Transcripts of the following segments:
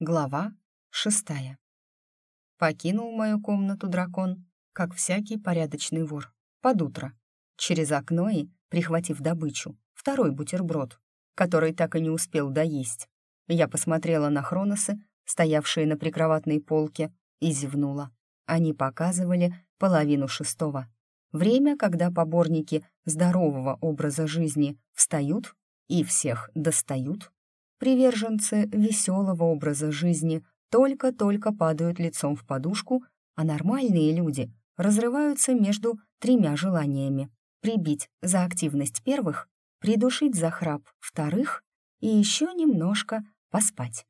Глава шестая. Покинул мою комнату дракон, как всякий порядочный вор, под утро, через окно и, прихватив добычу, второй бутерброд, который так и не успел доесть. Я посмотрела на хроносы, стоявшие на прикроватной полке, и зевнула. Они показывали половину шестого. Время, когда поборники здорового образа жизни встают и всех достают, Приверженцы веселого образа жизни только-только падают лицом в подушку, а нормальные люди разрываются между тремя желаниями — прибить за активность первых, придушить за храп вторых и еще немножко поспать.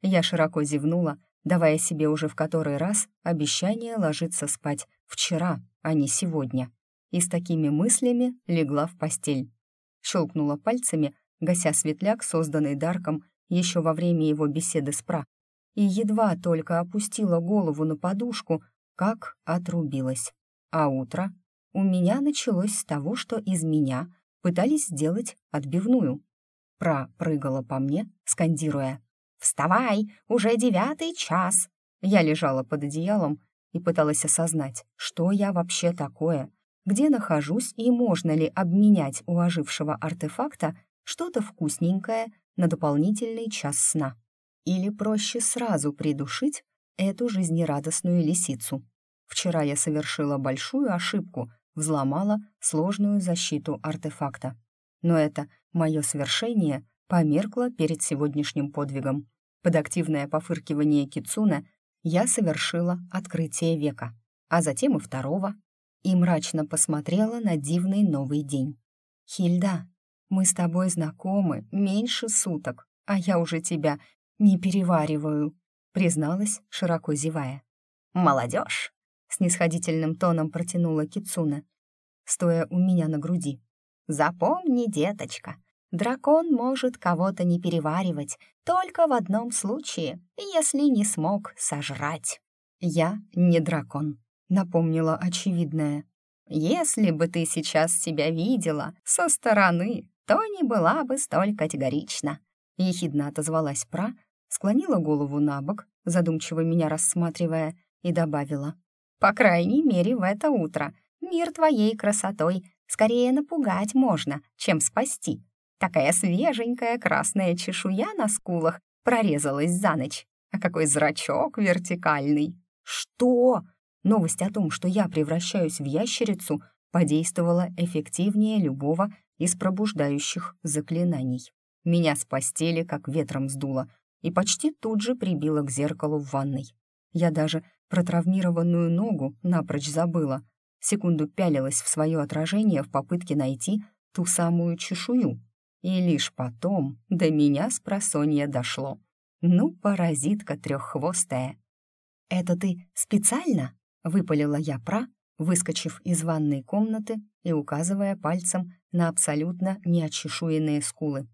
Я широко зевнула, давая себе уже в который раз обещание ложиться спать вчера, а не сегодня. И с такими мыслями легла в постель. Щелкнула пальцами, гася светляк, созданный Дарком еще во время его беседы с Пра, и едва только опустила голову на подушку, как отрубилась. А утро у меня началось с того, что из меня пытались сделать отбивную. Пра прыгала по мне, скандируя «Вставай, уже девятый час!» Я лежала под одеялом и пыталась осознать, что я вообще такое, где нахожусь и можно ли обменять у ожившего артефакта что-то вкусненькое на дополнительный час сна. Или проще сразу придушить эту жизнерадостную лисицу. Вчера я совершила большую ошибку, взломала сложную защиту артефакта. Но это мое свершение померкло перед сегодняшним подвигом. Под активное пофыркивание Кицуна я совершила открытие века, а затем и второго, и мрачно посмотрела на дивный новый день. «Хильда, мы с тобой знакомы меньше суток, а я уже тебя не перевариваю», призналась, широко зевая. «Молодежь!» — снисходительным тоном протянула Кицуна, стоя у меня на груди. «Запомни, деточка, дракон может кого-то не переваривать только в одном случае, если не смог сожрать». «Я не дракон», — напомнила очевидное. «Если бы ты сейчас себя видела со стороны, то не была бы столь категорична», — ехидно отозвалась Пра, склонила голову на бок, задумчиво меня рассматривая, и добавила. «По крайней мере, в это утро мир твоей красотой скорее напугать можно, чем спасти. Такая свеженькая красная чешуя на скулах прорезалась за ночь, а какой зрачок вертикальный!» «Что?» Новость о том, что я превращаюсь в ящерицу, подействовала эффективнее любого из пробуждающих заклинаний. Меня с постели как ветром сдуло и почти тут же прибило к зеркалу в ванной. Я даже про травмированную ногу напрочь забыла. Секунду пялилась в свое отражение в попытке найти ту самую чешую. И лишь потом до меня с просонья дошло. Ну, паразитка треххвостая. «Это ты специально?» — выпалила я про, выскочив из ванной комнаты и указывая пальцем на абсолютно неочешуенные скулы.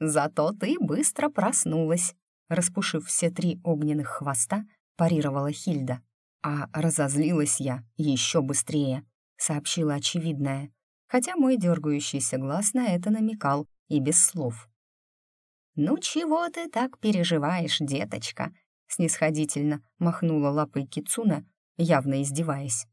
«Зато ты быстро проснулась», — распушив все три огненных хвоста, парировала Хильда. «А разозлилась я еще быстрее», — сообщила очевидное, хотя мой дергающийся глаз на это намекал и без слов. «Ну чего ты так переживаешь, деточка?» — снисходительно махнула лапой Кицуна, явно издеваясь.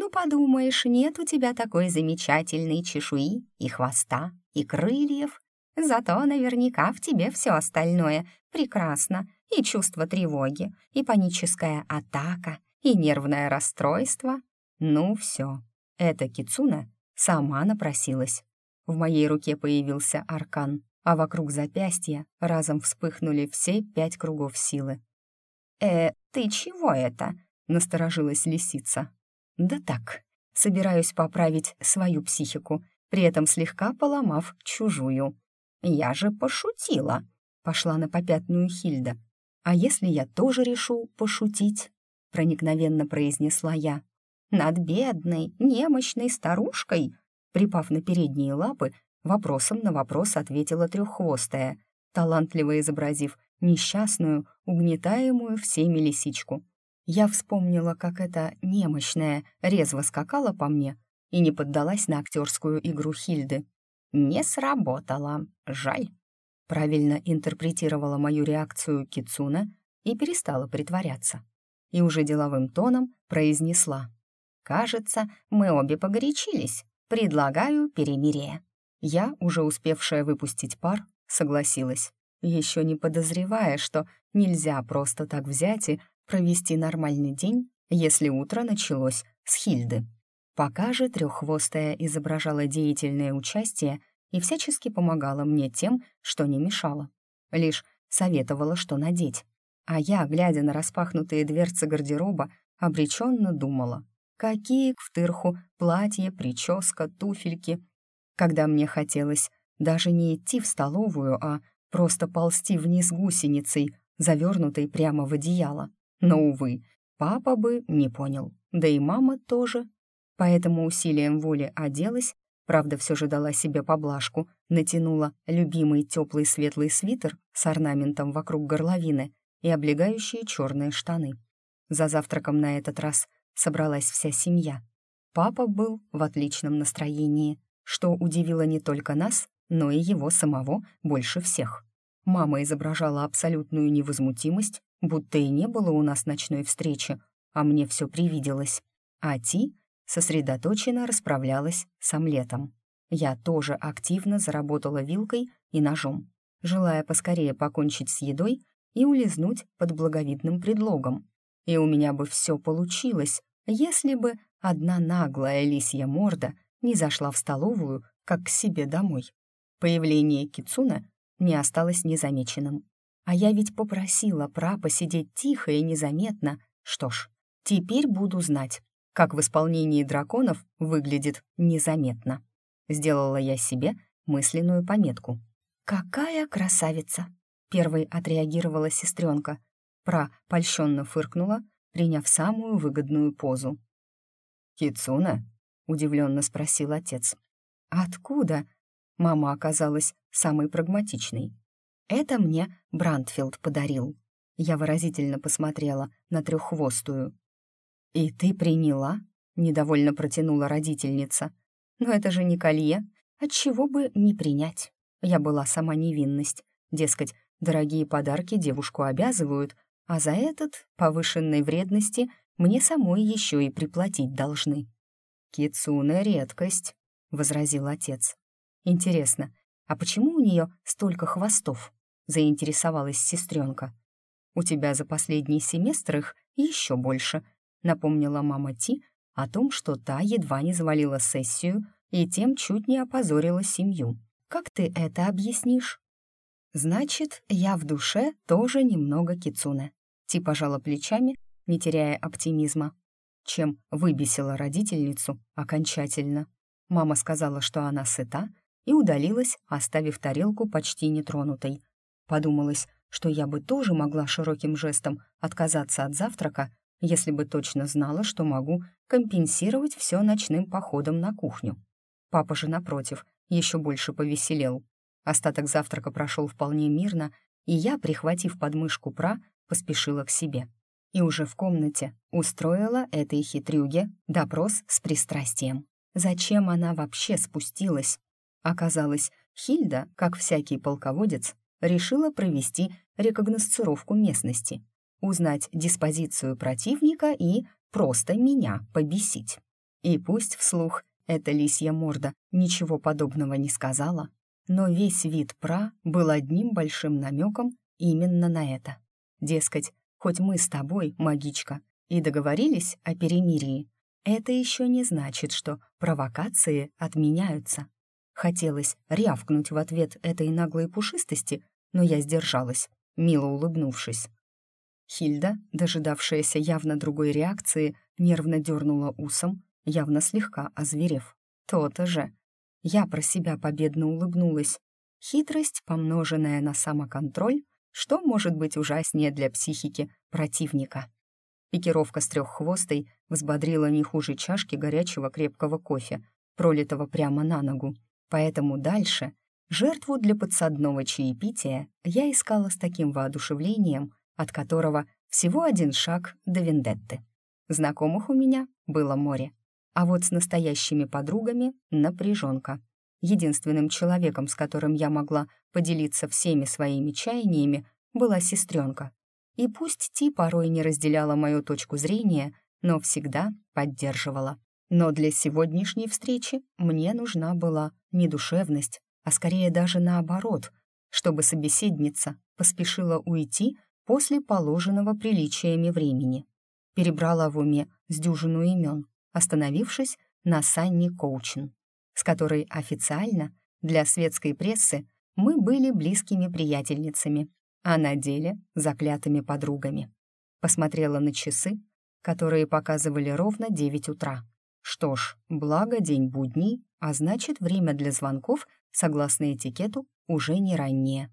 Ну, подумаешь, нет у тебя такой замечательной чешуи и хвоста, и крыльев. Зато наверняка в тебе все остальное прекрасно. И чувство тревоги, и паническая атака, и нервное расстройство. Ну, все. Эта кицуна сама напросилась. В моей руке появился аркан, а вокруг запястья разом вспыхнули все пять кругов силы. «Э, ты чего это?» — насторожилась лисица. Да так, собираюсь поправить свою психику, при этом слегка поломав чужую. Я же пошутила, пошла на попятную Хильда. А если я тоже решу пошутить? проникновенно произнесла я. Над бедной, немощной старушкой, припав на передние лапы, вопросом на вопрос ответила треххвостая, талантливо изобразив несчастную, угнетаемую всеми лисичку. Я вспомнила, как эта немощная резво скакала по мне и не поддалась на актерскую игру Хильды. «Не сработало. Жаль». Правильно интерпретировала мою реакцию Кицуна и перестала притворяться. И уже деловым тоном произнесла. «Кажется, мы обе погорячились. Предлагаю перемирие». Я, уже успевшая выпустить пар, согласилась, еще не подозревая, что нельзя просто так взять и провести нормальный день, если утро началось с Хильды. Пока же треххвостая изображала деятельное участие и всячески помогала мне тем, что не мешала. Лишь советовала, что надеть. А я, глядя на распахнутые дверцы гардероба, обреченно думала, какие к втырху платье, прическа, туфельки. Когда мне хотелось даже не идти в столовую, а просто ползти вниз гусеницей, завернутой прямо в одеяло. Но, увы, папа бы не понял, да и мама тоже. Поэтому усилием воли оделась, правда, все же дала себе поблажку, натянула любимый теплый светлый свитер с орнаментом вокруг горловины и облегающие черные штаны. За завтраком на этот раз собралась вся семья. Папа был в отличном настроении, что удивило не только нас, но и его самого больше всех. Мама изображала абсолютную невозмутимость, будто и не было у нас ночной встречи, а мне все привиделось. А Ти сосредоточенно расправлялась с омлетом. Я тоже активно заработала вилкой и ножом, желая поскорее покончить с едой и улизнуть под благовидным предлогом. И у меня бы все получилось, если бы одна наглая лисья морда не зашла в столовую, как к себе домой. Появление Кицуна не осталось незамеченным. А я ведь попросила пра посидеть тихо и незаметно. Что ж, теперь буду знать, как в исполнении драконов выглядит незаметно. Сделала я себе мысленную пометку. «Какая красавица!» Первой отреагировала сестренка. Пра польщенно фыркнула, приняв самую выгодную позу. «Кицуна?» — удивленно спросил отец. «Откуда?» Мама оказалась самой прагматичной. «Это мне Брандфилд подарил». Я выразительно посмотрела на треххвостую. «И ты приняла?» — недовольно протянула родительница. «Но это же не колье, отчего бы не принять?» Я была сама невинность. Дескать, дорогие подарки девушку обязывают, а за этот, повышенной вредности, мне самой еще и приплатить должны. «Кицуна — редкость», — возразил отец. «Интересно, а почему у нее столько хвостов?» — заинтересовалась сестренка. «У тебя за последний семестр их еще больше», — напомнила мама Ти о том, что та едва не завалила сессию и тем чуть не опозорила семью. «Как ты это объяснишь?» «Значит, я в душе тоже немного кицуне», — Ти пожала плечами, не теряя оптимизма, чем выбесила родительницу окончательно. Мама сказала, что она сыта, и удалилась, оставив тарелку почти нетронутой. Подумалось, что я бы тоже могла широким жестом отказаться от завтрака, если бы точно знала, что могу компенсировать все ночным походом на кухню. Папа же, напротив, еще больше повеселел. Остаток завтрака прошел вполне мирно, и я, прихватив подмышку пра, поспешила к себе. И уже в комнате устроила этой хитрюге допрос с пристрастием. Зачем она вообще спустилась? Оказалось, Хильда, как всякий полководец, решила провести рекогносцировку местности, узнать диспозицию противника и просто меня побесить. И пусть вслух эта лисья морда ничего подобного не сказала, но весь вид пра был одним большим намеком именно на это. Дескать, хоть мы с тобой, магичка, и договорились о перемирии, это еще не значит, что провокации отменяются. Хотелось рявкнуть в ответ этой наглой пушистости, но я сдержалась, мило улыбнувшись. Хильда, дожидавшаяся явно другой реакции, нервно дернула усом, явно слегка озверев. То-то же. Я про себя победно улыбнулась. Хитрость, помноженная на самоконтроль, что может быть ужаснее для психики противника? Пикировка с треххвостой взбодрила не хуже чашки горячего крепкого кофе, пролитого прямо на ногу. Поэтому дальше жертву для подсадного чаепития я искала с таким воодушевлением, от которого всего один шаг до вендетты. Знакомых у меня было море, а вот с настоящими подругами — напряженка. Единственным человеком, с которым я могла поделиться всеми своими чаяниями, была сестренка. И пусть Ти порой не разделяла мою точку зрения, но всегда поддерживала. Но для сегодняшней встречи мне нужна была не душевность, а скорее даже наоборот, чтобы собеседница поспешила уйти после положенного приличиями времени. Перебрала в уме с дюжину имен, остановившись на Санни Коучин, с которой официально для светской прессы мы были близкими приятельницами, а на деле заклятыми подругами. Посмотрела на часы, которые показывали ровно 9 утра. Что ж, благо день будний, а значит, время для звонков, согласно этикету, уже не раннее.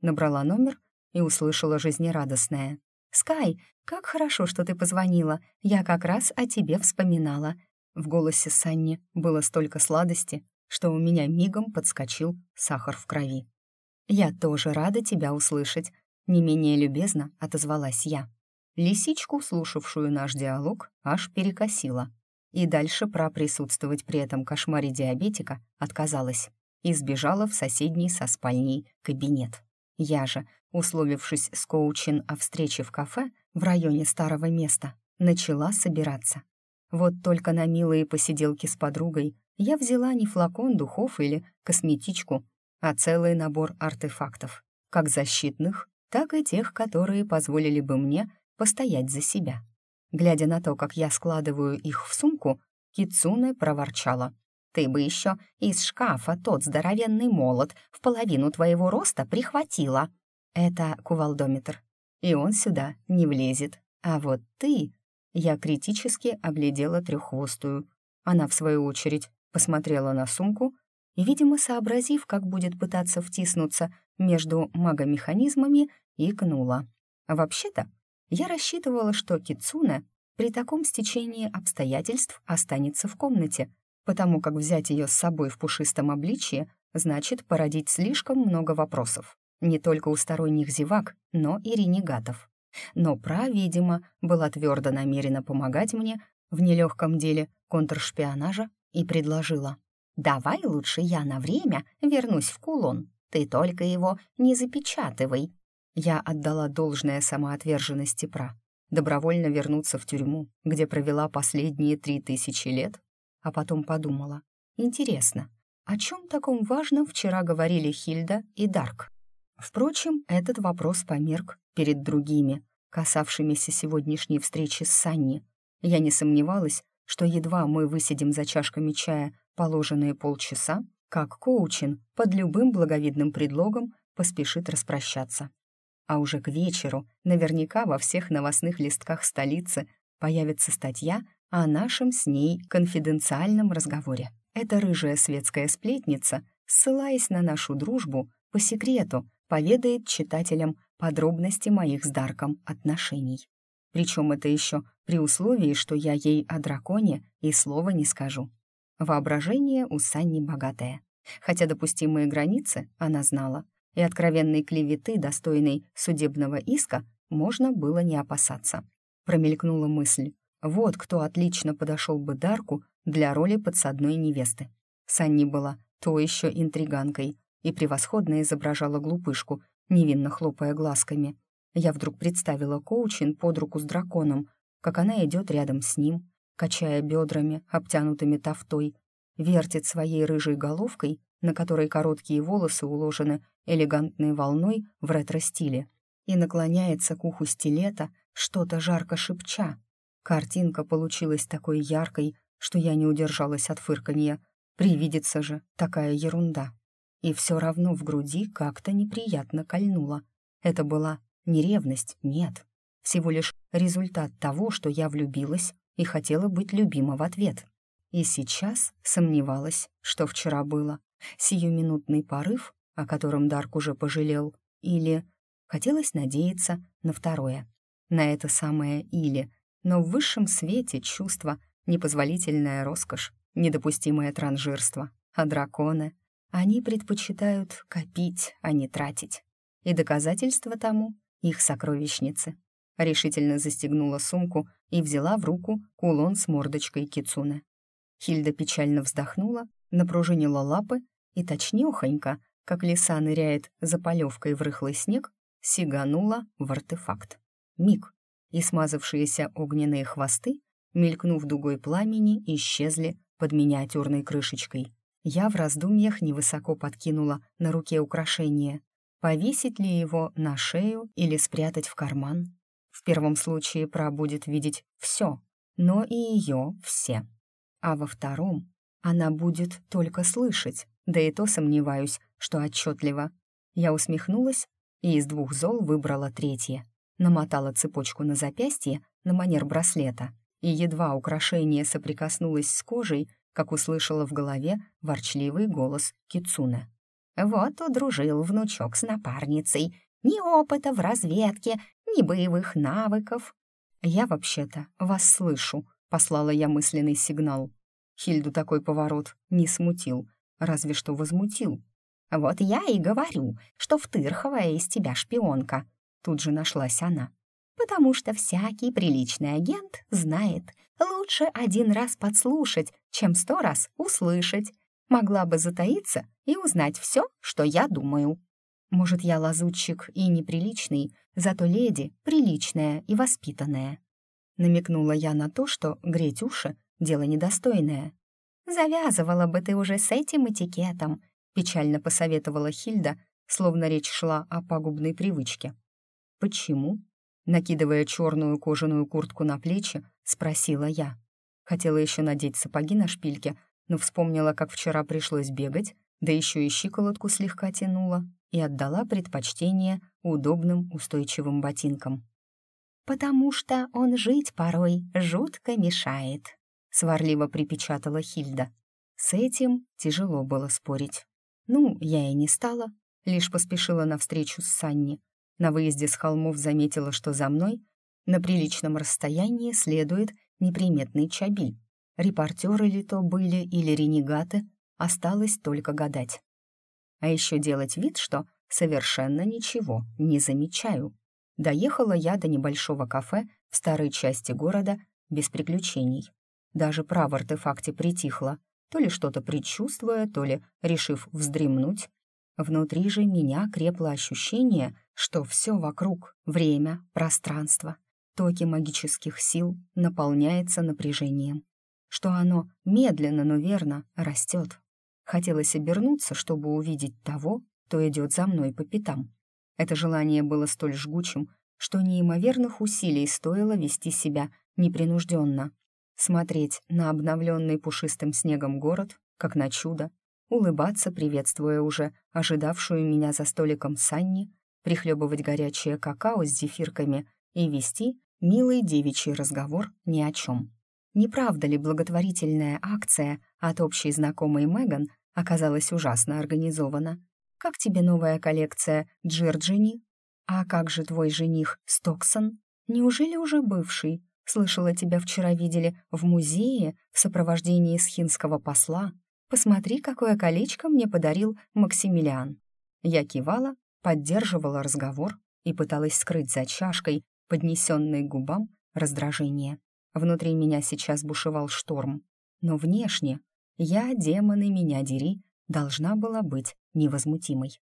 Набрала номер и услышала жизнерадостное. «Скай, как хорошо, что ты позвонила. Я как раз о тебе вспоминала». В голосе Санни было столько сладости, что у меня мигом подскочил сахар в крови. «Я тоже рада тебя услышать», — не менее любезно отозвалась я. Лисичку, слушавшую наш диалог, аж перекосила. И дальше проприсутствовать при этом кошмаре диабетика отказалась и сбежала в соседний со спальней кабинет. Я же, условившись с коучин о встрече в кафе в районе старого места, начала собираться. Вот только на милые посиделки с подругой я взяла не флакон духов или косметичку, а целый набор артефактов, как защитных, так и тех, которые позволили бы мне постоять за себя. Глядя на то, как я складываю их в сумку, Кицуне проворчала. «Ты бы еще из шкафа тот здоровенный молот в половину твоего роста прихватила». Это кувалдометр, и он сюда не влезет. А вот ты... Я критически оглядела треххвостую. Она, в свою очередь, посмотрела на сумку и, видимо, сообразив, как будет пытаться втиснуться между магомеханизмами, икнула. Вообще-то, я рассчитывала, что Кицуна при таком стечении обстоятельств останется в комнате, потому как взять ее с собой в пушистом обличье значит породить слишком много вопросов. Не только у сторонних зевак, но и ренегатов. Но Пра, видимо, была твердо намерена помогать мне в нелегком деле контршпионажа и предложила. «Давай лучше я на время вернусь в кулон. Ты только его не запечатывай». Я отдала должное самоотверженности Пра. Добровольно вернуться в тюрьму, где провела последние три тысячи лет, а потом подумала. Интересно, о чем таком важном вчера говорили Хильда и Дарк? Впрочем, этот вопрос померк перед другими, касавшимися сегодняшней встречи с Санни. Я не сомневалась, что едва мы высидим за чашками чая положенные полчаса, как Коучин под любым благовидным предлогом поспешит распрощаться. А уже к вечеру наверняка во всех новостных листках столицы появится статья о нашем с ней конфиденциальном разговоре. Эта рыжая светская сплетница, ссылаясь на нашу дружбу, по секрету поведает читателям подробности моих с Дарком отношений. Причем это еще при условии, что я ей о драконе и слова не скажу. Воображение у Санни богатое. Хотя допустимые границы она знала, и откровенной клеветы, достойной судебного иска, можно было не опасаться. Промелькнула мысль. Вот кто отлично подошел бы Дарку для роли подсадной невесты. Санни была то еще интриганкой и превосходно изображала глупышку, невинно хлопая глазками. Я вдруг представила Коучин под руку с драконом, как она идет рядом с ним, качая бедрами, обтянутыми тафтой, вертит своей рыжей головкой, на которой короткие волосы уложены элегантной волной в ретро-стиле, и наклоняется к уху стилета, что-то жарко шепча. Картинка получилась такой яркой, что я не удержалась от фырканья. Привидится же такая ерунда. И все равно в груди как-то неприятно кольнуло. Это была не ревность, нет. Всего лишь результат того, что я влюбилась и хотела быть любима в ответ. И сейчас сомневалась, что вчера было. Сиюминутный порыв, о котором Дарк уже пожалел, или хотелось надеяться на второе. На это самое «или», но в высшем свете чувство, непозволительная роскошь, недопустимое транжирство, а драконы, они предпочитают копить, а не тратить. И доказательство тому — их сокровищницы. Решительно застегнула сумку и взяла в руку кулон с мордочкой кицуны. Хильда печально вздохнула, напружинила лапы и точнёхонько, как лиса ныряет за полевкой в рыхлый снег, сиганула в артефакт. миг, и смазавшиеся огненные хвосты, мелькнув дугой пламени, исчезли под миниатюрной крышечкой. Я в раздумьях невысоко подкинула на руке украшение. Повесить ли его на шею или спрятать в карман? В первом случае Пра будет видеть все, но и ее все. А во втором она будет только слышать, да и то сомневаюсь, что отчетливо. Я усмехнулась и из двух зол выбрала третье. Намотала цепочку на запястье на манер браслета, и едва украшение соприкоснулось с кожей, как услышала в голове ворчливый голос Кицуне. «Вот удружил внучок с напарницей. Ни опыта в разведке, ни боевых навыков». «Я вообще-то вас слышу», — послала я мысленный сигнал. Хильду такой поворот не смутил, разве что возмутил. «Вот я и говорю, что втырховая из тебя шпионка», — тут же нашлась она. «Потому что всякий приличный агент знает, лучше один раз подслушать, чем сто раз услышать. Могла бы затаиться и узнать все, что я думаю». Может, я лазутчик и неприличный, зато леди приличная и воспитанная. Намекнула я на то, что греть уши — дело недостойное. «Завязывала бы ты уже с этим этикетом», — печально посоветовала Хильда, словно речь шла о пагубной привычке. «Почему?» Накидывая черную кожаную куртку на плечи, спросила я. Хотела еще надеть сапоги на шпильке, но вспомнила, как вчера пришлось бегать, да еще и щиколотку слегка тянула, и отдала предпочтение удобным устойчивым ботинкам. «Потому что он жить порой жутко мешает», — сварливо припечатала Хильда. С этим тяжело было спорить. Ну, я и не стала, лишь поспешила навстречу с Санни. На выезде с холмов заметила, что за мной на приличном расстоянии следует неприметный чабиль. Репортеры ли то были или ренегаты, осталось только гадать. А еще делать вид, что совершенно ничего не замечаю. Доехала я до небольшого кафе в старой части города без приключений. Даже право артефакте притихло, то ли что-то предчувствуя, то ли решив вздремнуть. Внутри же меня крепло ощущение, что все вокруг — время, пространство, токи магических сил наполняется напряжением, что оно медленно, но верно растет. Хотелось обернуться, чтобы увидеть того, кто идет за мной по пятам. Это желание было столь жгучим, что неимоверных усилий стоило вести себя непринужденно, смотреть на обновленный пушистым снегом город, как на чудо, улыбаться, приветствуя уже ожидавшую меня за столиком Санни, прихлебывать горячее какао с зефирками и вести милый девичий разговор ни о чем. Не правда ли благотворительная акция от общей знакомой Меган оказалась ужасно организована? Как тебе новая коллекция Джорджини? А как же твой жених Стоксон? Неужели уже бывший? Слышала, тебя вчера видели в музее в сопровождении схинского посла. Посмотри, какое колечко мне подарил Максимилиан. Я кивала, поддерживала разговор и пыталась скрыть за чашкой, поднесенной к губам, раздражение. Внутри меня сейчас бушевал шторм. Но внешне я, демоны, меня дери, должна была быть невозмутимой.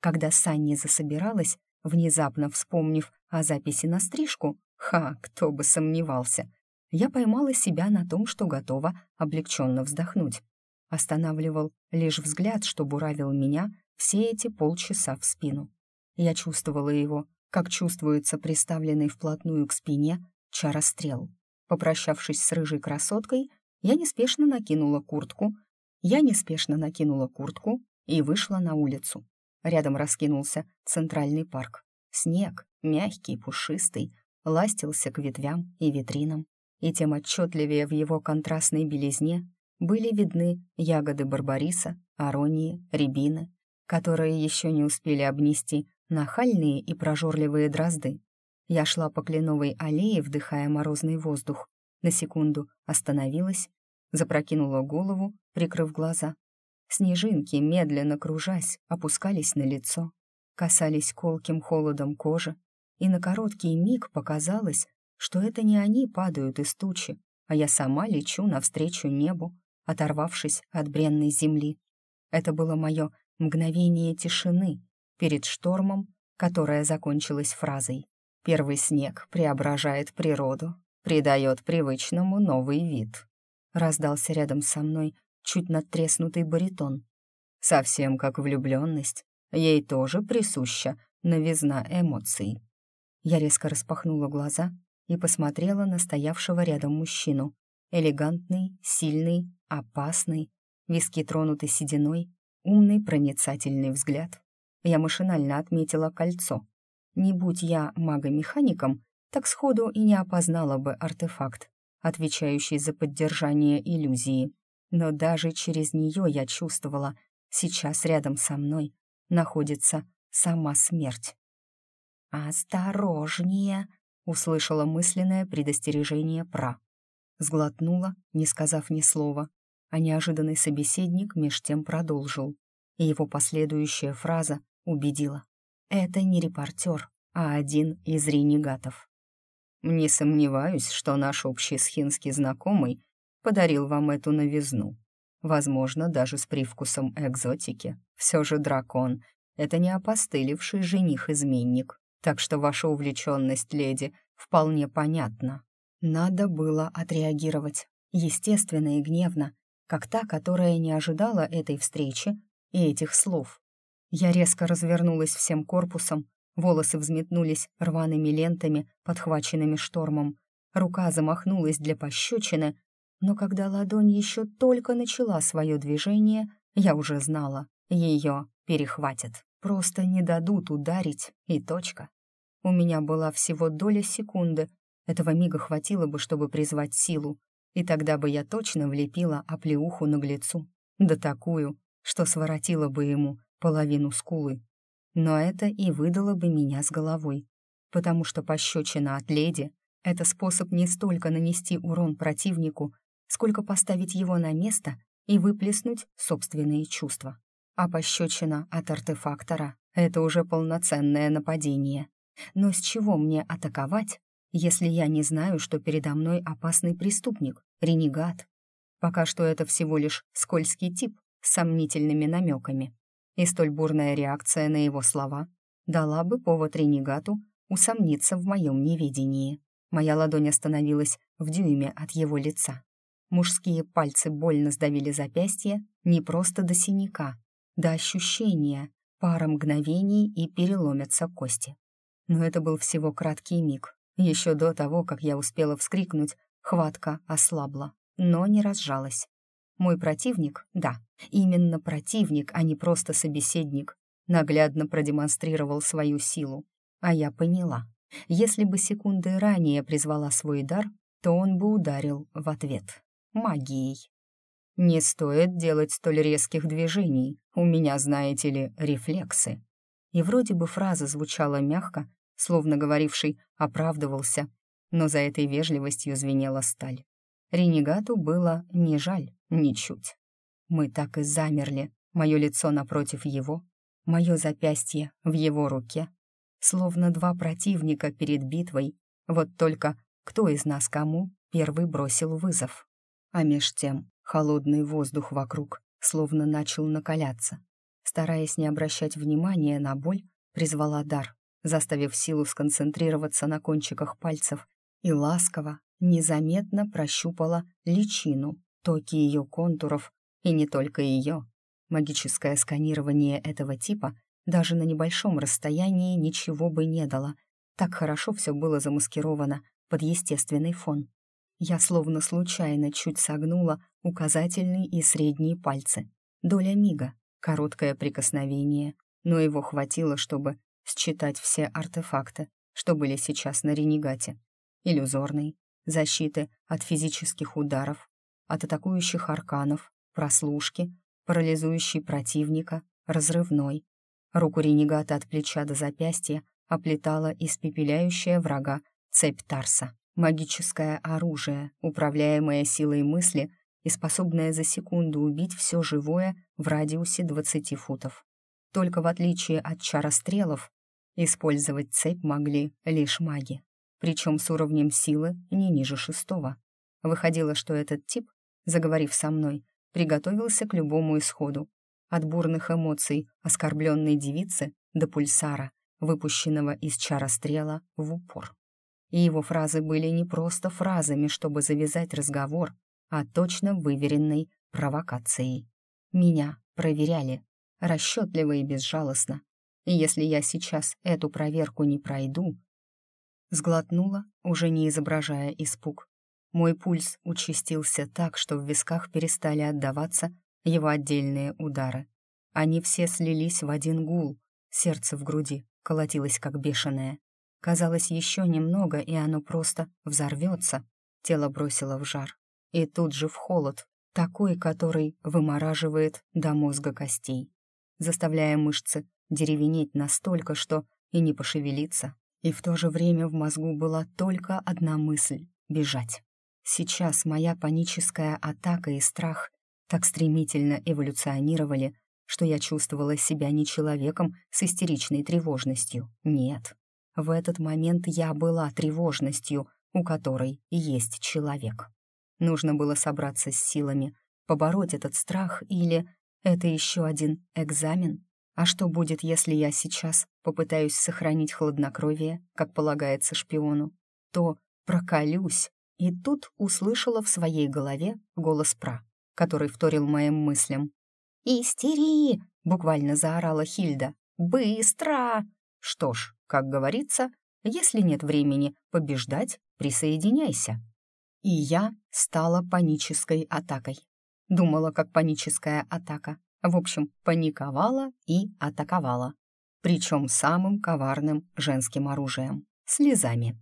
Когда Санни засобиралась, внезапно вспомнив о записи на стрижку, ха, кто бы сомневался, я поймала себя на том, что готова облегченно вздохнуть. Останавливал лишь взгляд, что буравил меня все эти полчаса в спину. Я чувствовала его, как чувствуется приставленный вплотную к спине чарострел. Попрощавшись с рыжей красоткой, я неспешно накинула куртку, я неспешно накинула куртку и вышла на улицу. Рядом раскинулся центральный парк. Снег, мягкий, пушистый, ластился к ветвям и витринам, и тем отчетливее в его контрастной белизне были видны ягоды барбариса, аронии, рябины, которые еще не успели обнести нахальные и прожорливые дрозды. Я шла по кленовой аллее, вдыхая морозный воздух. На секунду остановилась, запрокинула голову, прикрыв глаза. Снежинки, медленно кружась, опускались на лицо, касались колким холодом кожи, и на короткий миг показалось, что это не они падают из тучи, а я сама лечу навстречу небу, оторвавшись от бренной земли. Это было мое мгновение тишины перед штормом, которое закончилось фразой Первый снег преображает природу, придает привычному новый вид. Раздался рядом со мной чуть надтреснутый баритон. Совсем как влюбленность, ей тоже присуща новизна эмоций. Я резко распахнула глаза и посмотрела на стоявшего рядом мужчину. Элегантный, сильный, опасный, виски тронуты сединой, умный проницательный взгляд. Я машинально отметила кольцо. Не будь я магомехаником, так сходу и не опознала бы артефакт, отвечающий за поддержание иллюзии. Но даже через нее я чувствовала, сейчас рядом со мной находится сама смерть. «Осторожнее!» — услышала мысленное предостережение Пра. Сглотнула, не сказав ни слова, а неожиданный собеседник меж тем продолжил. И его последующая фраза убедила. «Это не репортер, а один из ренегатов». «Не сомневаюсь, что наш общий схинский знакомый подарил вам эту новизну. Возможно, даже с привкусом экзотики. Все же дракон — это не опостылевший жених-изменник, так что ваша увлеченность, леди, вполне понятна. Надо было отреагировать, естественно и гневно, как та, которая не ожидала этой встречи и этих слов. Я резко развернулась всем корпусом, волосы взметнулись рваными лентами, подхваченными штормом. Рука замахнулась для пощечины, но когда ладонь еще только начала свое движение, я уже знала, ее перехватят. Просто не дадут ударить, и точка. У меня была всего доля секунды. Этого мига хватило бы, чтобы призвать силу, и тогда бы я точно влепила оплеуху наглецу. Да такую, что своротила бы ему половину скулы. Но это и выдало бы меня с головой, потому что пощечина от леди — это способ не столько нанести урон противнику, сколько поставить его на место и выплеснуть собственные чувства. А пощечина от артефактора — это уже полноценное нападение. Но с чего мне атаковать, если я не знаю, что передо мной опасный преступник, ренегат? Пока что это всего лишь скользкий тип с сомнительными намеками. И столь бурная реакция на его слова дала бы повод ренегату усомниться в моем неведении. Моя ладонь остановилась в дюйме от его лица. Мужские пальцы больно сдавили запястье не просто до синяка, до ощущения, пара мгновений и переломятся кости. Но это был всего краткий миг. Еще до того, как я успела вскрикнуть, хватка ослабла, но не разжалась. Мой противник, да, именно противник, а не просто собеседник, наглядно продемонстрировал свою силу. А я поняла, если бы секунды ранее призвала свой дар, то он бы ударил в ответ магией. «Не стоит делать столь резких движений, у меня, знаете ли, рефлексы». И вроде бы фраза звучала мягко, словно говоривший оправдывался, но за этой вежливостью звенела сталь. Ренегату было не жаль, ничуть. Мы так и замерли, мое лицо напротив его, мое запястье в его руке, словно два противника перед битвой, вот только кто из нас кому первый бросил вызов. А меж тем холодный воздух вокруг словно начал накаляться. Стараясь не обращать внимания на боль, призвала дар, заставив силу сконцентрироваться на кончиках пальцев и ласково, незаметно прощупала личину, токи ее контуров, и не только ее. Магическое сканирование этого типа даже на небольшом расстоянии ничего бы не дало. Так хорошо все было замаскировано под естественный фон. Я словно случайно чуть согнула указательный и средние пальцы. Доля мига, короткое прикосновение, но его хватило, чтобы считать все артефакты, что были сейчас на ренегате. Иллюзорный, защиты от физических ударов, от атакующих арканов, прослушки, парализующий противника, разрывной. Руку ренегата от плеча до запястья оплетала испепеляющая врага цепь Тарса. Магическое оружие, управляемое силой мысли и способное за секунду убить все живое в радиусе 20 футов. Только в отличие от чарострелов, использовать цепь могли лишь маги, причем с уровнем силы не ниже шестого. Выходило, что этот тип, заговорив со мной, приготовился к любому исходу, от бурных эмоций оскорбленной девицы до пульсара, выпущенного из чара стрела в упор. И его фразы были не просто фразами, чтобы завязать разговор, а точно выверенной провокацией. Меня проверяли, расчетливо и безжалостно. И если я сейчас эту проверку не пройду... Сглотнула, уже не изображая испуг. Мой пульс участился так, что в висках перестали отдаваться его отдельные удары. Они все слились в один гул, сердце в груди колотилось как бешеное. Казалось, еще немного, и оно просто взорвется. Тело бросило в жар. И тут же в холод, такой, который вымораживает до мозга костей, заставляя мышцы деревенеть настолько, что и не пошевелиться. И в то же время в мозгу была только одна мысль — бежать. Сейчас моя паническая атака и страх так стремительно эволюционировали, что я чувствовала себя не человеком с истеричной тревожностью. Нет, в этот момент я была тревожностью, у которой есть человек. Нужно было собраться с силами, побороть этот страх или... Это еще один экзамен? А что будет, если я сейчас попытаюсь сохранить хладнокровие, как полагается шпиону? То проколюсь. И тут услышала в своей голове голос Пра, который вторил моим мыслям. «Истери!» — буквально заорала Хильда. «Быстро!» Что ж, как говорится, если нет времени побеждать, присоединяйся. И я стала панической атакой. Думала, как паническая атака. В общем, паниковала и атаковала. Причем самым коварным женским оружием — слезами.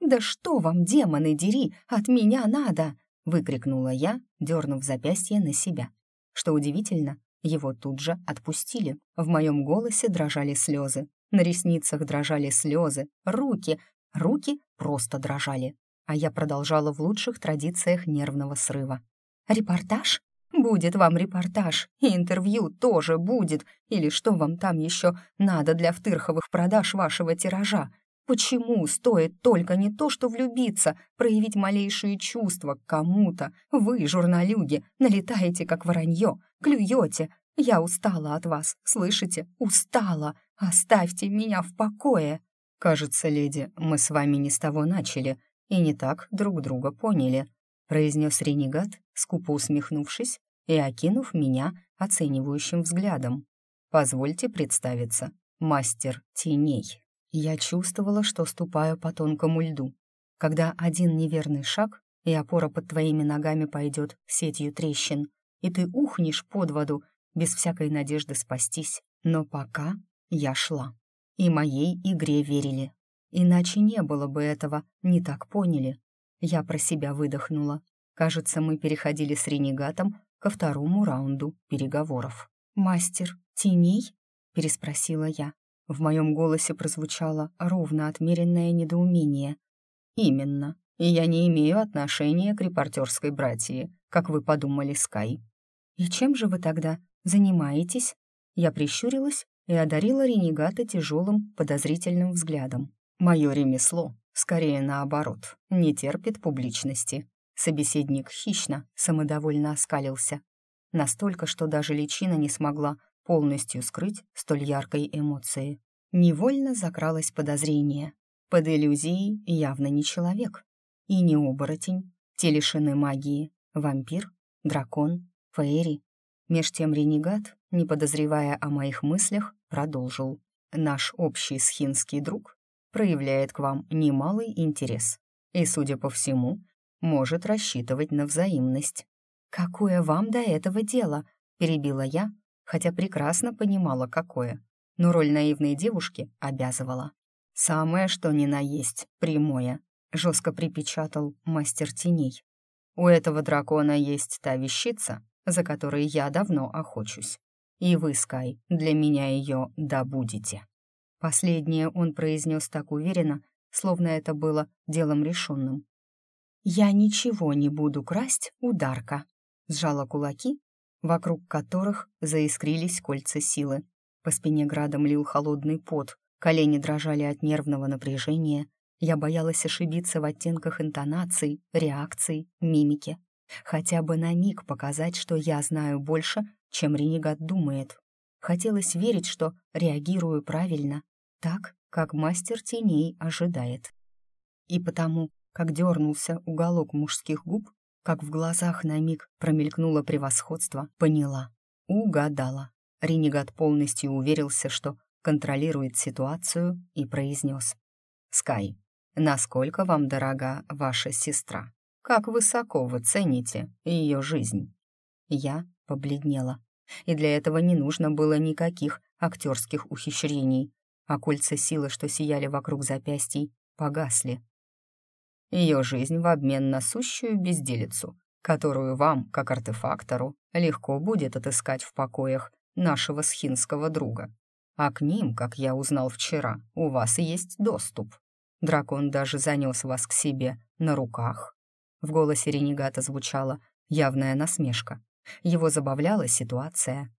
«Да что вам, демоны, дери, от меня надо!» — выкрикнула я, дернув запястье на себя. Что удивительно, его тут же отпустили. В моем голосе дрожали слезы. На ресницах дрожали слезы, руки, руки просто дрожали. А я продолжала в лучших традициях нервного срыва. «Репортаж? Будет вам репортаж, и интервью тоже будет. Или что вам там еще надо для втырховых продаж вашего тиража? Почему стоит только не то, что влюбиться, проявить малейшие чувства к кому-то? Вы, журналюги, налетаете как воронье, клюете. Я устала от вас, слышите? Устала. Оставьте меня в покое. Кажется, леди, мы с вами не с того начали и не так друг друга поняли, произнес ренегат, скупо усмехнувшись и окинув меня оценивающим взглядом. Позвольте представиться, мастер теней. Я чувствовала, что ступаю по тонкому льду. Когда один неверный шаг, и опора под твоими ногами пойдет сетью трещин, и ты ухнешь под воду без всякой надежды спастись. Но пока я шла. И моей игре верили. Иначе не было бы этого, не так поняли. Я про себя выдохнула. Кажется, мы переходили с ренегатом ко второму раунду переговоров. «Мастер теней?» — переспросила я. В моем голосе прозвучало ровно отмеренное недоумение. «Именно. И я не имею отношения к репортерской братье, как вы подумали, Скай». «И чем же вы тогда занимаетесь?» Я прищурилась и одарила ренегата тяжелым, подозрительным взглядом. «Мое ремесло, скорее наоборот, не терпит публичности». Собеседник хищно, самодовольно оскалился. Настолько, что даже личина не смогла полностью скрыть столь яркой эмоции. Невольно закралось подозрение. Под иллюзией явно не человек. И не оборотень. Те лишены магии. Вампир, дракон, фейри. Меж тем ренегат, не подозревая о моих мыслях, продолжил. «Наш общий схинский друг проявляет к вам немалый интерес и, судя по всему, может рассчитывать на взаимность». «Какое вам до этого дело?» — перебила я, хотя прекрасно понимала, какое. Но роль наивной девушки обязывала. «Самое, что ни на есть, прямое», — жестко припечатал мастер теней. «У этого дракона есть та вещица, за которой я давно охочусь. И вы, Скай, для меня ее добудете». Последнее он произнес так уверенно, словно это было делом решенным. «Я ничего не буду красть у Дарка», — сжала кулаки, вокруг которых заискрились кольца силы. По спине градом лил холодный пот, колени дрожали от нервного напряжения. Я боялась ошибиться в оттенках интонаций, реакций, мимики. Хотя бы на миг показать, что я знаю больше, чем ренегат думает. Хотелось верить, что реагирую правильно. Так как мастер теней ожидает. И потому, как дернулся уголок мужских губ, как в глазах на миг промелькнуло превосходство, поняла. Угадала. Ренегат полностью уверился, что контролирует ситуацию и произнес. «Скай, насколько вам дорога ваша сестра? Как высоко вы цените ее жизнь?» Я побледнела. И для этого не нужно было никаких актерских ухищрений, а кольца силы, что сияли вокруг запястий, погасли. Ее жизнь в обмен на сущую безделицу, которую вам, как артефактору, легко будет отыскать в покоях нашего схинского друга. А к ним, как я узнал вчера, у вас есть доступ. Дракон даже занес вас к себе на руках. В голосе ренегата звучала явная насмешка. Его забавляла ситуация.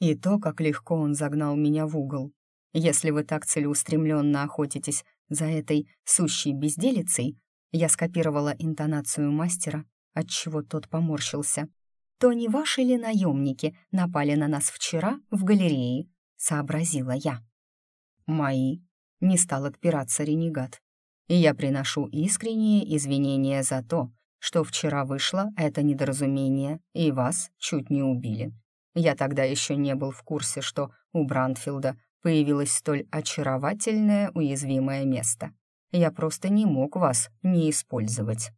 И то, как легко он загнал меня в угол. Если вы так целеустремленно охотитесь за этой сущей безделицей, я скопировала интонацию мастера, отчего тот поморщился, то не ваши ли наемники напали на нас вчера в галерее? сообразила я. «Мои», — не стал отпираться ренегат. «И я приношу искренние извинения за то, что вчера вышло это недоразумение, и вас чуть не убили. Я тогда еще не был в курсе, что у Брандфилда появилось столь очаровательное уязвимое место. Я просто не мог вас не использовать.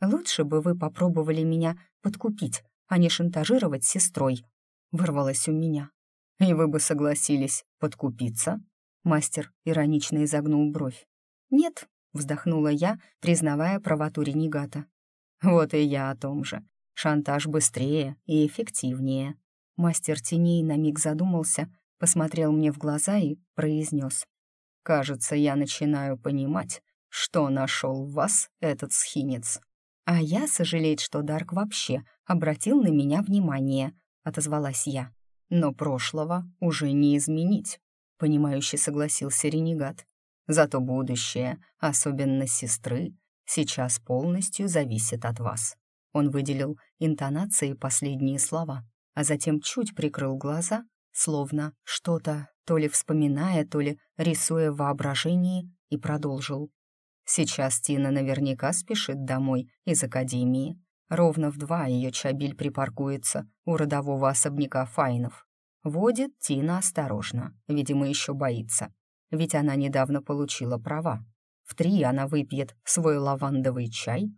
Лучше бы вы попробовали меня подкупить, а не шантажировать сестрой», — вырвалось у меня. «И вы бы согласились подкупиться?» Мастер иронично изогнул бровь. «Нет», — вздохнула я, признавая правоту ренегата. «Вот и я о том же. Шантаж быстрее и эффективнее». Мастер теней на миг задумался, посмотрел мне в глаза и произнес. «Кажется, я начинаю понимать, что нашел в вас этот схинец». «А я сожалею, что Дарк вообще обратил на меня внимание», — отозвалась я. Но прошлого уже не изменить, понимающе согласился ренегат. Зато будущее, особенно сестры, сейчас полностью зависит от вас. Он выделил интонацией последние слова, а затем чуть прикрыл глаза, словно что-то то ли вспоминая, то ли рисуя в воображении, и продолжил. Сейчас Тина наверняка спешит домой из академии, Ровно в два ее чабиль припаркуется у родового особняка Файнов. Водит Тина осторожно, видимо, еще боится. Ведь она недавно получила права. В три она выпьет свой лавандовый чай.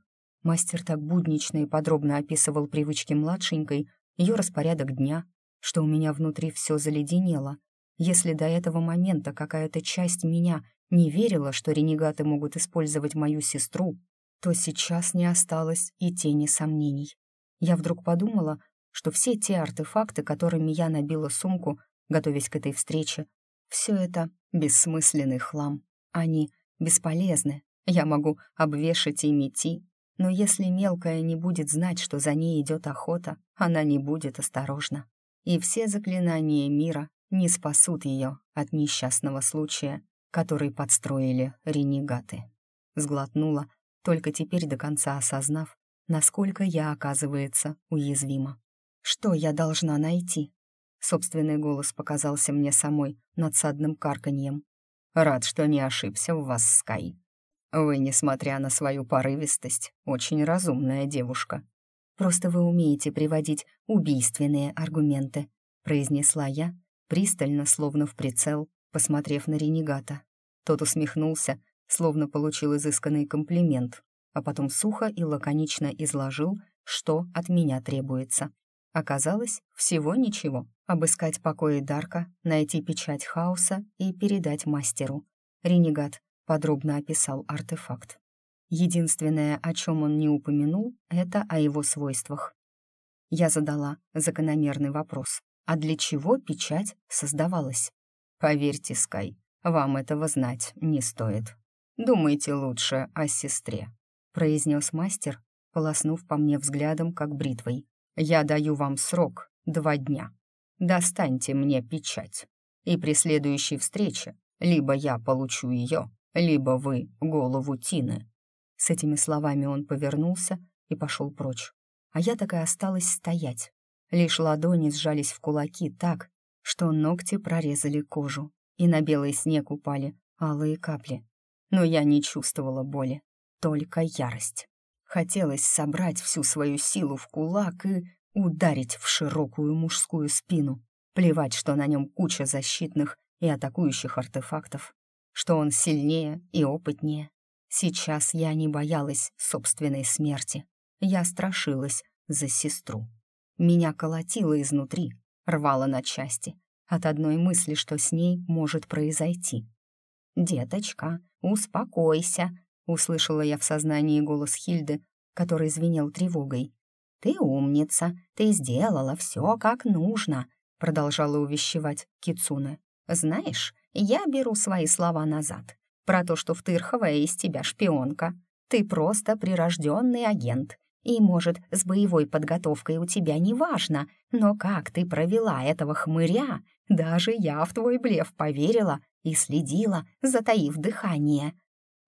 Мастер так буднично и подробно описывал привычки младшенькой, ее распорядок дня, что у меня внутри все заледенело. Если до этого момента какая-то часть меня не верила, что ренегаты могут использовать мою сестру, то сейчас не осталось и тени сомнений. Я вдруг подумала, что все те артефакты, которыми я набила сумку, готовясь к этой встрече, все это бессмысленный хлам. Они бесполезны. Я могу обвешать ими ти, но если мелкая не будет знать, что за ней идет охота, она не будет осторожна. И все заклинания мира не спасут ее от несчастного случая, который подстроили ренегаты. Сглотнула, только теперь до конца осознав, насколько я, оказывается, уязвима. Что я должна найти? Собственный голос показался мне самой надсадным карканьем. Рад, что не ошибся в вас, Скай. Вы, несмотря на свою порывистость, очень разумная девушка. Просто вы умеете приводить убийственные аргументы, произнесла я, пристально, словно в прицел, посмотрев на ренегата. Тот усмехнулся, словно получил изысканный комплимент, а потом сухо и лаконично изложил, что от меня требуется. Оказалось, всего ничего. Обыскать покои Дарка, найти печать хаоса и передать мастеру. Ренегат подробно описал артефакт. Единственное, о чем он не упомянул, это о его свойствах. Я задала закономерный вопрос. А для чего печать создавалась? Поверьте, Скай, вам этого знать не стоит. Думайте лучше о сестре, произнес мастер, полоснув по мне взглядом, как бритвой. Я даю вам срок два дня. Достаньте мне печать. И при следующей встрече либо я получу ее, либо вы голову Тины». С этими словами он повернулся и пошел прочь. А я так и осталась стоять. Лишь ладони сжались в кулаки так, что ногти прорезали кожу, и на белый снег упали алые капли. Но я не чувствовала боли, только ярость. Хотелось собрать всю свою силу в кулак и ударить в широкую мужскую спину. Плевать, что на нем куча защитных и атакующих артефактов, что он сильнее и опытнее. Сейчас я не боялась собственной смерти. Я страшилась за сестру. Меня колотило изнутри, рвало на части от одной мысли, что с ней может произойти. «Деточка, успокойся», — услышала я в сознании голос Хильды, который звенел тревогой. «Ты умница, ты сделала все как нужно», — продолжала увещевать Кицуне. «Знаешь, я беру свои слова назад. Про то, что Втырховая из тебя шпионка. Ты просто прирожденный агент. И, может, с боевой подготовкой у тебя не важно, но как ты провела этого хмыря, даже я в твой блеф поверила и следила, затаив дыхание.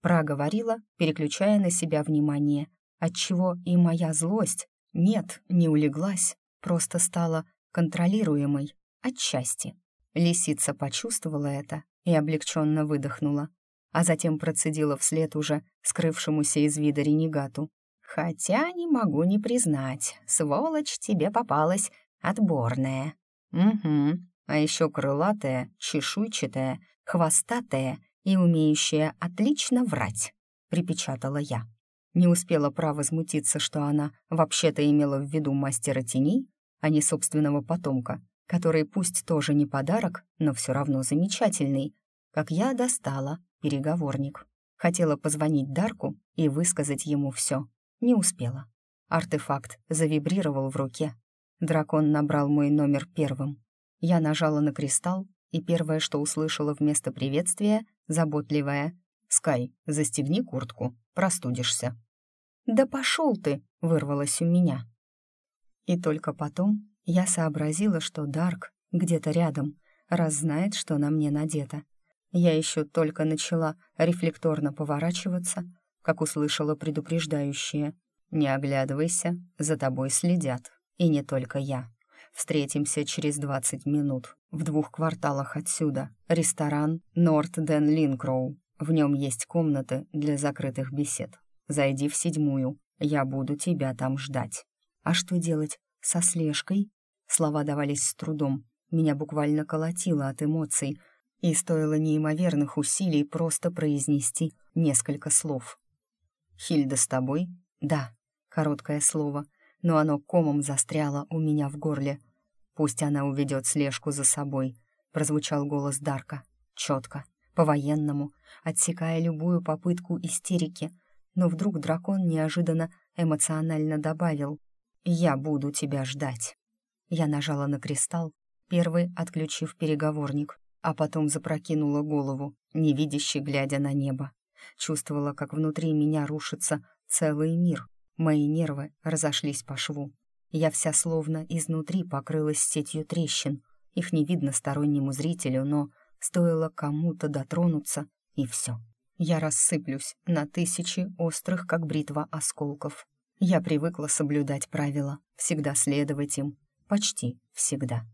Проговорила, переключая на себя внимание, отчего и моя злость, нет, не улеглась, просто стала контролируемой, отчасти. Лисица почувствовала это и облегченно выдохнула, а затем процедила вслед уже скрывшемуся из вида ренегату. «Хотя не могу не признать, сволочь тебе попалась отборная». «Угу, а еще крылатая, чешуйчатая, хвостатая и умеющая отлично врать», — припечатала я. Не успела право возмутиться, что она вообще-то имела в виду мастера теней, а не собственного потомка, который пусть тоже не подарок, но все равно замечательный, как я достала переговорник. Хотела позвонить Дарку и высказать ему все. Не успела. Артефакт завибрировал в руке. Дракон набрал мой номер первым. Я нажала на кристалл, и первое, что услышала вместо приветствия, заботливое «Скай, застегни куртку, простудишься». «Да пошел ты!» — вырвалось у меня. И только потом я сообразила, что Дарк где-то рядом, раз знает, что на мне надето. Я еще только начала рефлекторно поворачиваться, как услышала предупреждающее. «Не оглядывайся, за тобой следят, и не только я. Встретимся через двадцать минут в двух кварталах отсюда. Ресторан Норт Ден Линкроу. В нем есть комнаты для закрытых бесед. Зайди в седьмую, я буду тебя там ждать. А что делать со слежкой? Слова давались с трудом. Меня буквально колотило от эмоций, и стоило неимоверных усилий просто произнести несколько слов. «Хильда с тобой?» «Да», короткое слово, но оно комом застряло у меня в горле. «Пусть она уведет слежку за собой», — прозвучал голос Дарка, четко, по-военному, отсекая любую попытку истерики, но вдруг дракон неожиданно эмоционально добавил «Я буду тебя ждать». Я нажала на кристалл, первый отключив переговорник, а потом запрокинула голову, невидяще глядя на небо. Чувствовала, как внутри меня рушится целый мир. Мои нервы разошлись по шву. Я вся словно изнутри покрылась сетью трещин. Их не видно стороннему зрителю, но стоило кому-то дотронуться, и все. Я рассыплюсь на тысячи острых, как бритва, осколков. Я привыкла соблюдать правила, всегда следовать им, почти всегда.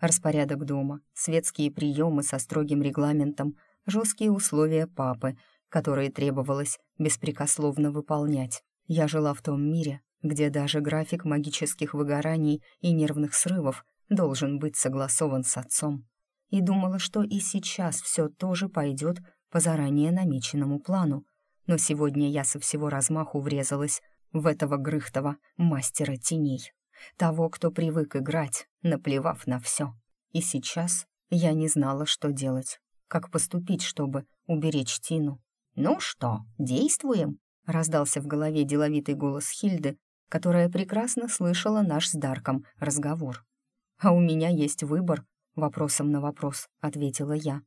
Распорядок дома, светские приемы со строгим регламентом, жесткие условия папы, которые требовалось беспрекословно выполнять. Я жила в том мире, где даже график магических выгораний и нервных срывов должен быть согласован с отцом. И думала, что и сейчас все тоже пойдет по заранее намеченному плану, но сегодня я со всего размаху врезалась в этого грыхтого мастера теней, того, кто привык играть, наплевав на все. И сейчас я не знала, что делать, как поступить, чтобы уберечь Тину. «Ну что, действуем?» — раздался в голове деловитый голос Хильды, которая прекрасно слышала наш с Дарком разговор. «А у меня есть выбор», — вопросом на вопрос ответила я.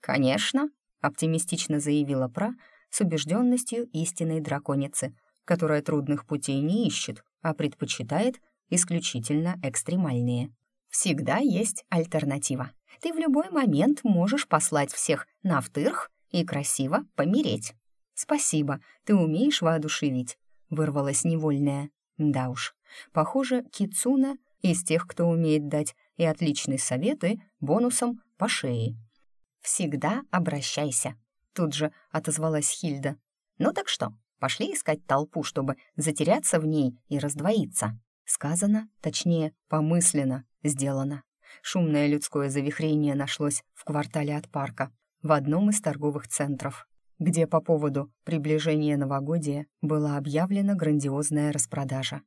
«Конечно», оптимистично заявила Пра с убежденностью истинной драконицы, которая трудных путей не ищет, а предпочитает исключительно экстремальные. Всегда есть альтернатива. Ты в любой момент можешь послать всех на втырх и красиво помереть. Спасибо, ты умеешь воодушевить, вырвалась невольная. Да уж, похоже, Кицуна из тех, кто умеет дать и отличный совет, и бонусом по шее. «Всегда обращайся», Тут же отозвалась Хильда. «Ну так что, пошли искать толпу, чтобы затеряться в ней и раздвоиться?» Сказано, точнее, помысленно, сделано. Шумное людское завихрение нашлось в квартале от парка, в одном из торговых центров, где по поводу приближения новогодия была объявлена грандиозная распродажа.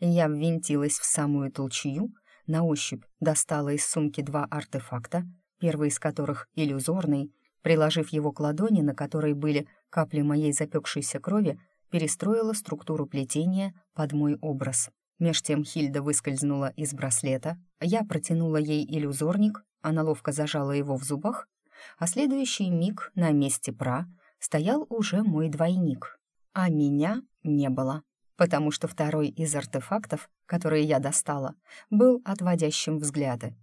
Я ввинтилась в самую толчью, на ощупь достала из сумки два артефакта, первый из которых иллюзорный, приложив его к ладони, на которой были капли моей запекшейся крови, перестроила структуру плетения под мой образ. Меж тем Хильда выскользнула из браслета, я протянула ей иллюзорник, она ловко зажала его в зубах, а следующий миг на месте пра стоял уже мой двойник. А меня не было, потому что второй из артефактов, которые я достала, был отводящим взгляды.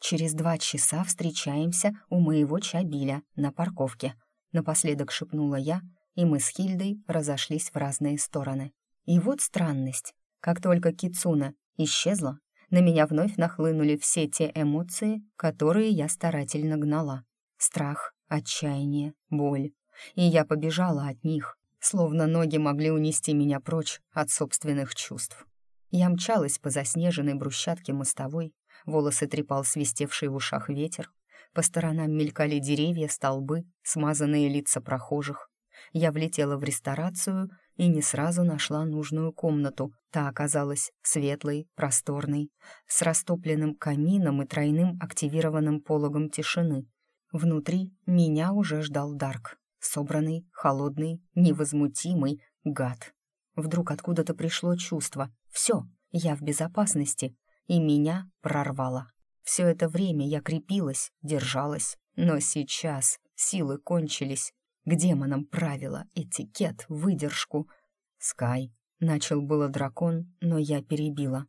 «Через два часа встречаемся у моего чабиля на парковке», напоследок шепнула я, и мы с Хильдой разошлись в разные стороны. И вот странность. Как только Кицуна исчезла, на меня вновь нахлынули все те эмоции, которые я старательно гнала. Страх, отчаяние, боль. И я побежала от них, словно ноги могли унести меня прочь от собственных чувств. Я мчалась по заснеженной брусчатке мостовой, волосы трепал свистевший в ушах ветер, по сторонам мелькали деревья, столбы, смазанные лица прохожих. Я влетела в ресторацию и не сразу нашла нужную комнату. Та оказалась светлой, просторной, с растопленным камином и тройным активированным пологом тишины. Внутри меня уже ждал Дарк, собранный, холодный, невозмутимый гад. Вдруг откуда-то пришло чувство. Все, я в безопасности, и меня прорвало. Все это время я крепилась, держалась, но сейчас силы кончились, к демонам правила, этикет, выдержку. «Скай», — начал было дракон, но я перебила.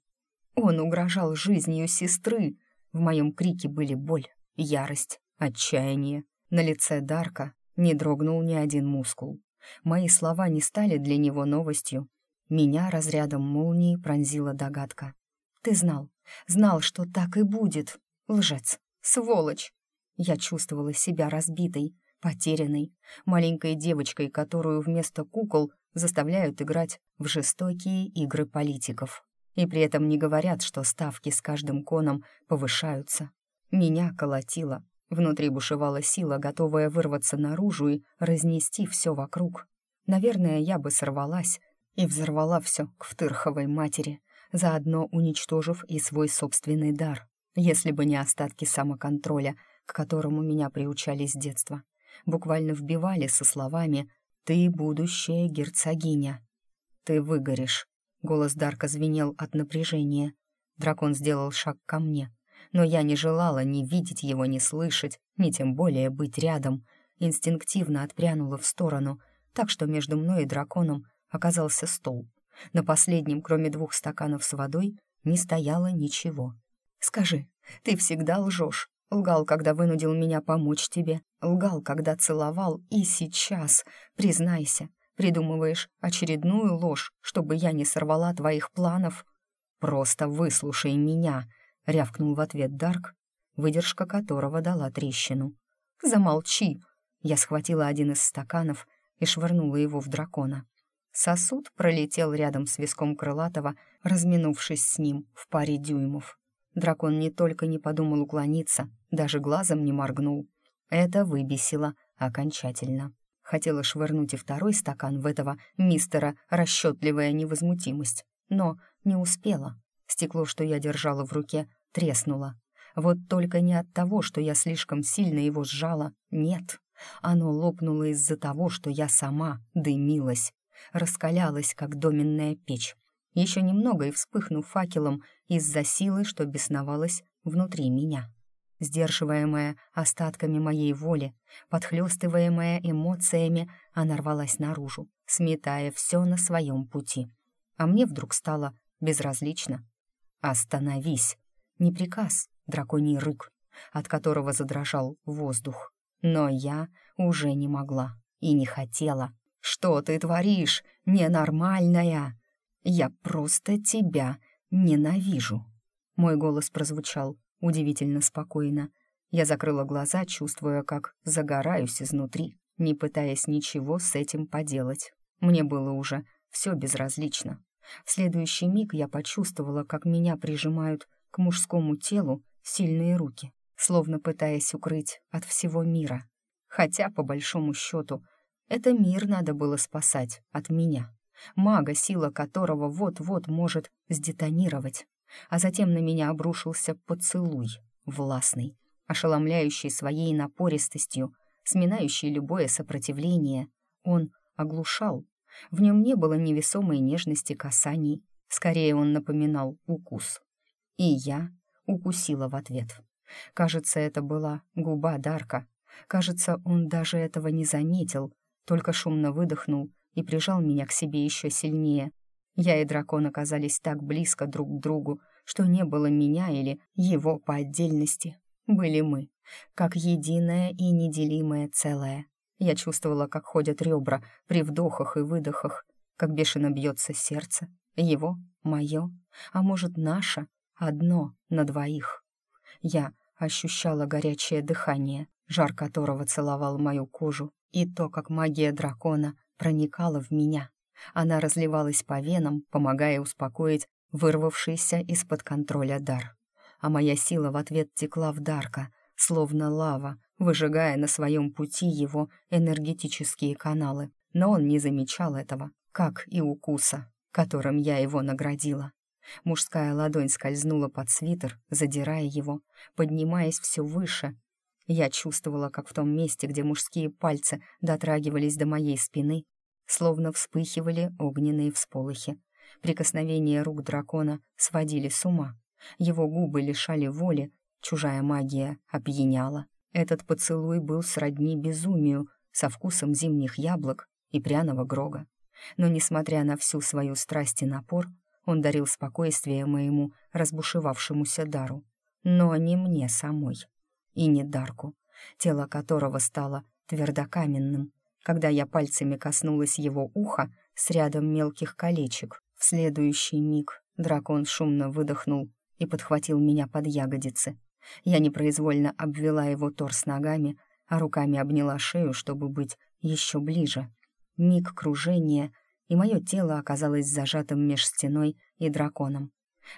Он угрожал жизнью сестры. В моем крике были боль, ярость, отчаяние. На лице Дарка не дрогнул ни один мускул. Мои слова не стали для него новостью. Меня разрядом молнии пронзила догадка. «Ты знал, знал, что так и будет. Лжец, сволочь!» Я чувствовала себя разбитой, потерянной, маленькой девочкой, которую вместо кукол заставляют играть в жестокие игры политиков. И при этом не говорят, что ставки с каждым коном повышаются. Меня колотило, внутри бушевала сила, готовая вырваться наружу и разнести все вокруг. Наверное, я бы сорвалась и взорвала все к втырховой матери, заодно уничтожив и свой собственный дар, если бы не остатки самоконтроля, к которому меня приучали с детства буквально вбивали со словами «Ты будущая герцогиня». «Ты выгоришь», — голос Дарка звенел от напряжения. Дракон сделал шаг ко мне, но я не желала ни видеть его, ни слышать, ни тем более быть рядом. Инстинктивно отпрянула в сторону, так что между мной и драконом оказался стол. На последнем, кроме двух стаканов с водой, не стояло ничего. «Скажи, ты всегда лжешь, Лгал, когда вынудил меня помочь тебе. Лгал, когда целовал. И сейчас, признайся, придумываешь очередную ложь, чтобы я не сорвала твоих планов. Просто выслушай меня, рявкнул в ответ Дарк, выдержка которого дала трещину. Замолчи. Я схватила один из стаканов и швырнула его в дракона. Сосуд пролетел рядом с виском крылатого, разминувшись с ним в паре дюймов. Дракон не только не подумал уклониться, даже глазом не моргнул. Это выбесило окончательно. Хотела швырнуть и второй стакан в этого мистера расчетливая невозмутимость, но не успела. Стекло, что я держала в руке, треснуло. Вот только не от того, что я слишком сильно его сжала, нет. Оно лопнуло из-за того, что я сама дымилась, раскалялась, как доменная печь. Еще немного и вспыхну факелом из-за силы, что бесновалась внутри меня. Сдерживаемая остатками моей воли, подхлёстываемая эмоциями, она рвалась наружу, сметая все на своем пути. А мне вдруг стало безразлично. «Остановись!» Не приказ, драконий рык, от которого задрожал воздух. Но я уже не могла и не хотела. «Что ты творишь, ненормальная?» «Я просто тебя ненавижу!» Мой голос прозвучал удивительно спокойно. Я закрыла глаза, чувствуя, как загораюсь изнутри. не пытаясь ничего с этим поделать. Мне было уже все безразлично. В следующий миг я почувствовала, как меня прижимают к мужскому телу сильные руки, словно пытаясь укрыть от всего мира. Хотя, по большому счету, это мир надо было спасать от меня, мага, сила которого вот-вот может сдетонировать. А затем на меня обрушился поцелуй, властный, ошеломляющий своей напористостью, сминающий любое сопротивление. Он оглушал. В нем не было невесомой нежности касаний, скорее он напоминал укус. И я укусила в ответ. Кажется, это была губа Дарка. Кажется, он даже этого не заметил, только шумно выдохнул и прижал меня к себе еще сильнее. Я и дракон оказались так близко друг к другу, что не было меня или его по отдельности. Были мы, как единое и неделимое целое. Я чувствовала, как ходят ребра при вдохах и выдохах, как бешено бьется сердце. Его, мое, а может, наше, одно на двоих. Я ощущала горячее дыхание, жар которого целовал мою кожу, и то, как магия дракона проникала в меня. Она разливалась по венам, помогая успокоить вырвавшийся из-под контроля дар. А моя сила в ответ текла в Дарка, словно лава, выжигая на своем пути его энергетические каналы. Но он не замечал этого, как и укуса, которым я его наградила. Мужская ладонь скользнула под свитер, задирая его, поднимаясь все выше. Я чувствовала, как в том месте, где мужские пальцы дотрагивались до моей спины, словно вспыхивали огненные всполохи. Прикосновения рук дракона сводили с ума. Его губы лишали воли, чужая магия опьяняла. Этот поцелуй был сродни безумию, со вкусом зимних яблок и пряного грога. Но, несмотря на всю свою страсть и напор, он дарил спокойствие моему разбушевавшемуся дару. Но не мне самой. И не Дарку, тело которого стало твердокаменным, когда я пальцами коснулась его уха с рядом мелких колечек. В следующий миг дракон шумно выдохнул и подхватил меня под ягодицы. Я непроизвольно обвела его торс ногами, а руками обняла шею, чтобы быть еще ближе. Миг кружения, и мое тело оказалось зажатым меж стеной и драконом.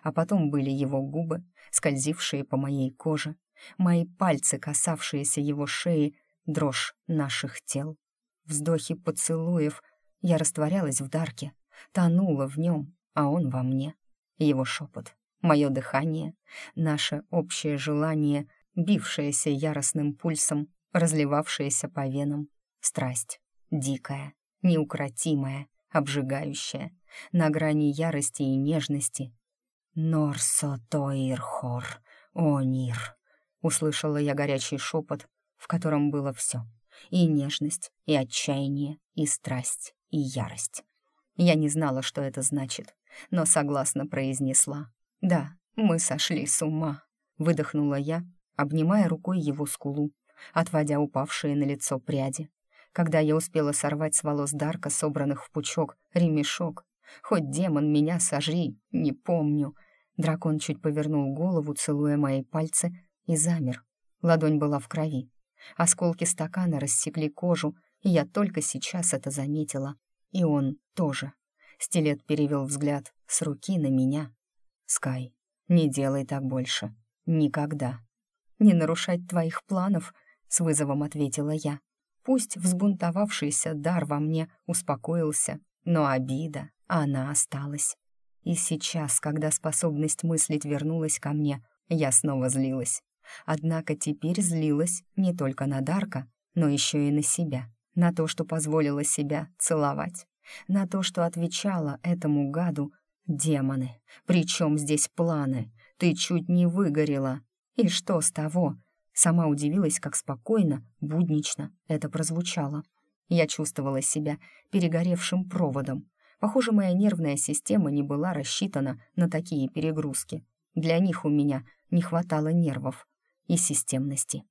А потом были его губы, скользившие по моей коже, мои пальцы, касавшиеся его шеи, дрожь наших тел. Вздохи поцелуев, я растворялась в дарке, тонула в нем, а он во мне. Его шепот, мое дыхание, наше общее желание, бившееся яростным пульсом, разливавшееся по венам, страсть, дикая, неукротимая, обжигающая, на грани ярости и нежности. «Норсо тоирхор, онир», — услышала я горячий шепот, в котором было все — и нежность, и отчаяние, и страсть, и ярость. Я не знала, что это значит, но согласно произнесла. «Да, мы сошли с ума», — выдохнула я, обнимая рукой его скулу, отводя упавшие на лицо пряди. Когда я успела сорвать с волос Дарка, собранных в пучок, ремешок, хоть демон меня сожри, не помню. Дракон чуть повернул голову, целуя мои пальцы, и замер. Ладонь была в крови. Осколки стакана рассекли кожу, и я только сейчас это заметила. И он тоже. Стилет перевел взгляд с руки на меня. «Скай, не делай так больше. Никогда». «Не нарушать твоих планов», — с вызовом ответила я. Пусть взбунтовавшийся дар во мне успокоился, но обида, она осталась. И сейчас, когда способность мыслить вернулась ко мне, я снова злилась. Однако теперь злилась не только на Дарка, но еще и на себя, на то, что позволила себя целовать, на то, что отвечала этому гаду «Демоны, причем здесь планы? Ты чуть не выгорела. И что с того?» Сама удивилась, как спокойно, буднично это прозвучало. Я чувствовала себя перегоревшим проводом. Похоже, моя нервная система не была рассчитана на такие перегрузки. Для них у меня не хватало нервов и системности.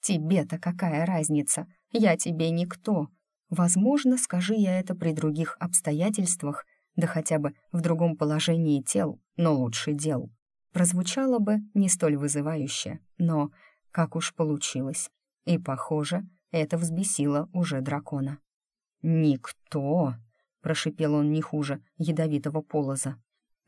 Тебе-то какая разница? Я тебе никто. Возможно, скажи я это при других обстоятельствах, да хотя бы в другом положении тел, но лучше дел. Прозвучало бы не столь вызывающе, но как уж получилось. И, похоже, Это взбесило уже дракона. «Никто!» — прошипел он не хуже ядовитого полоза.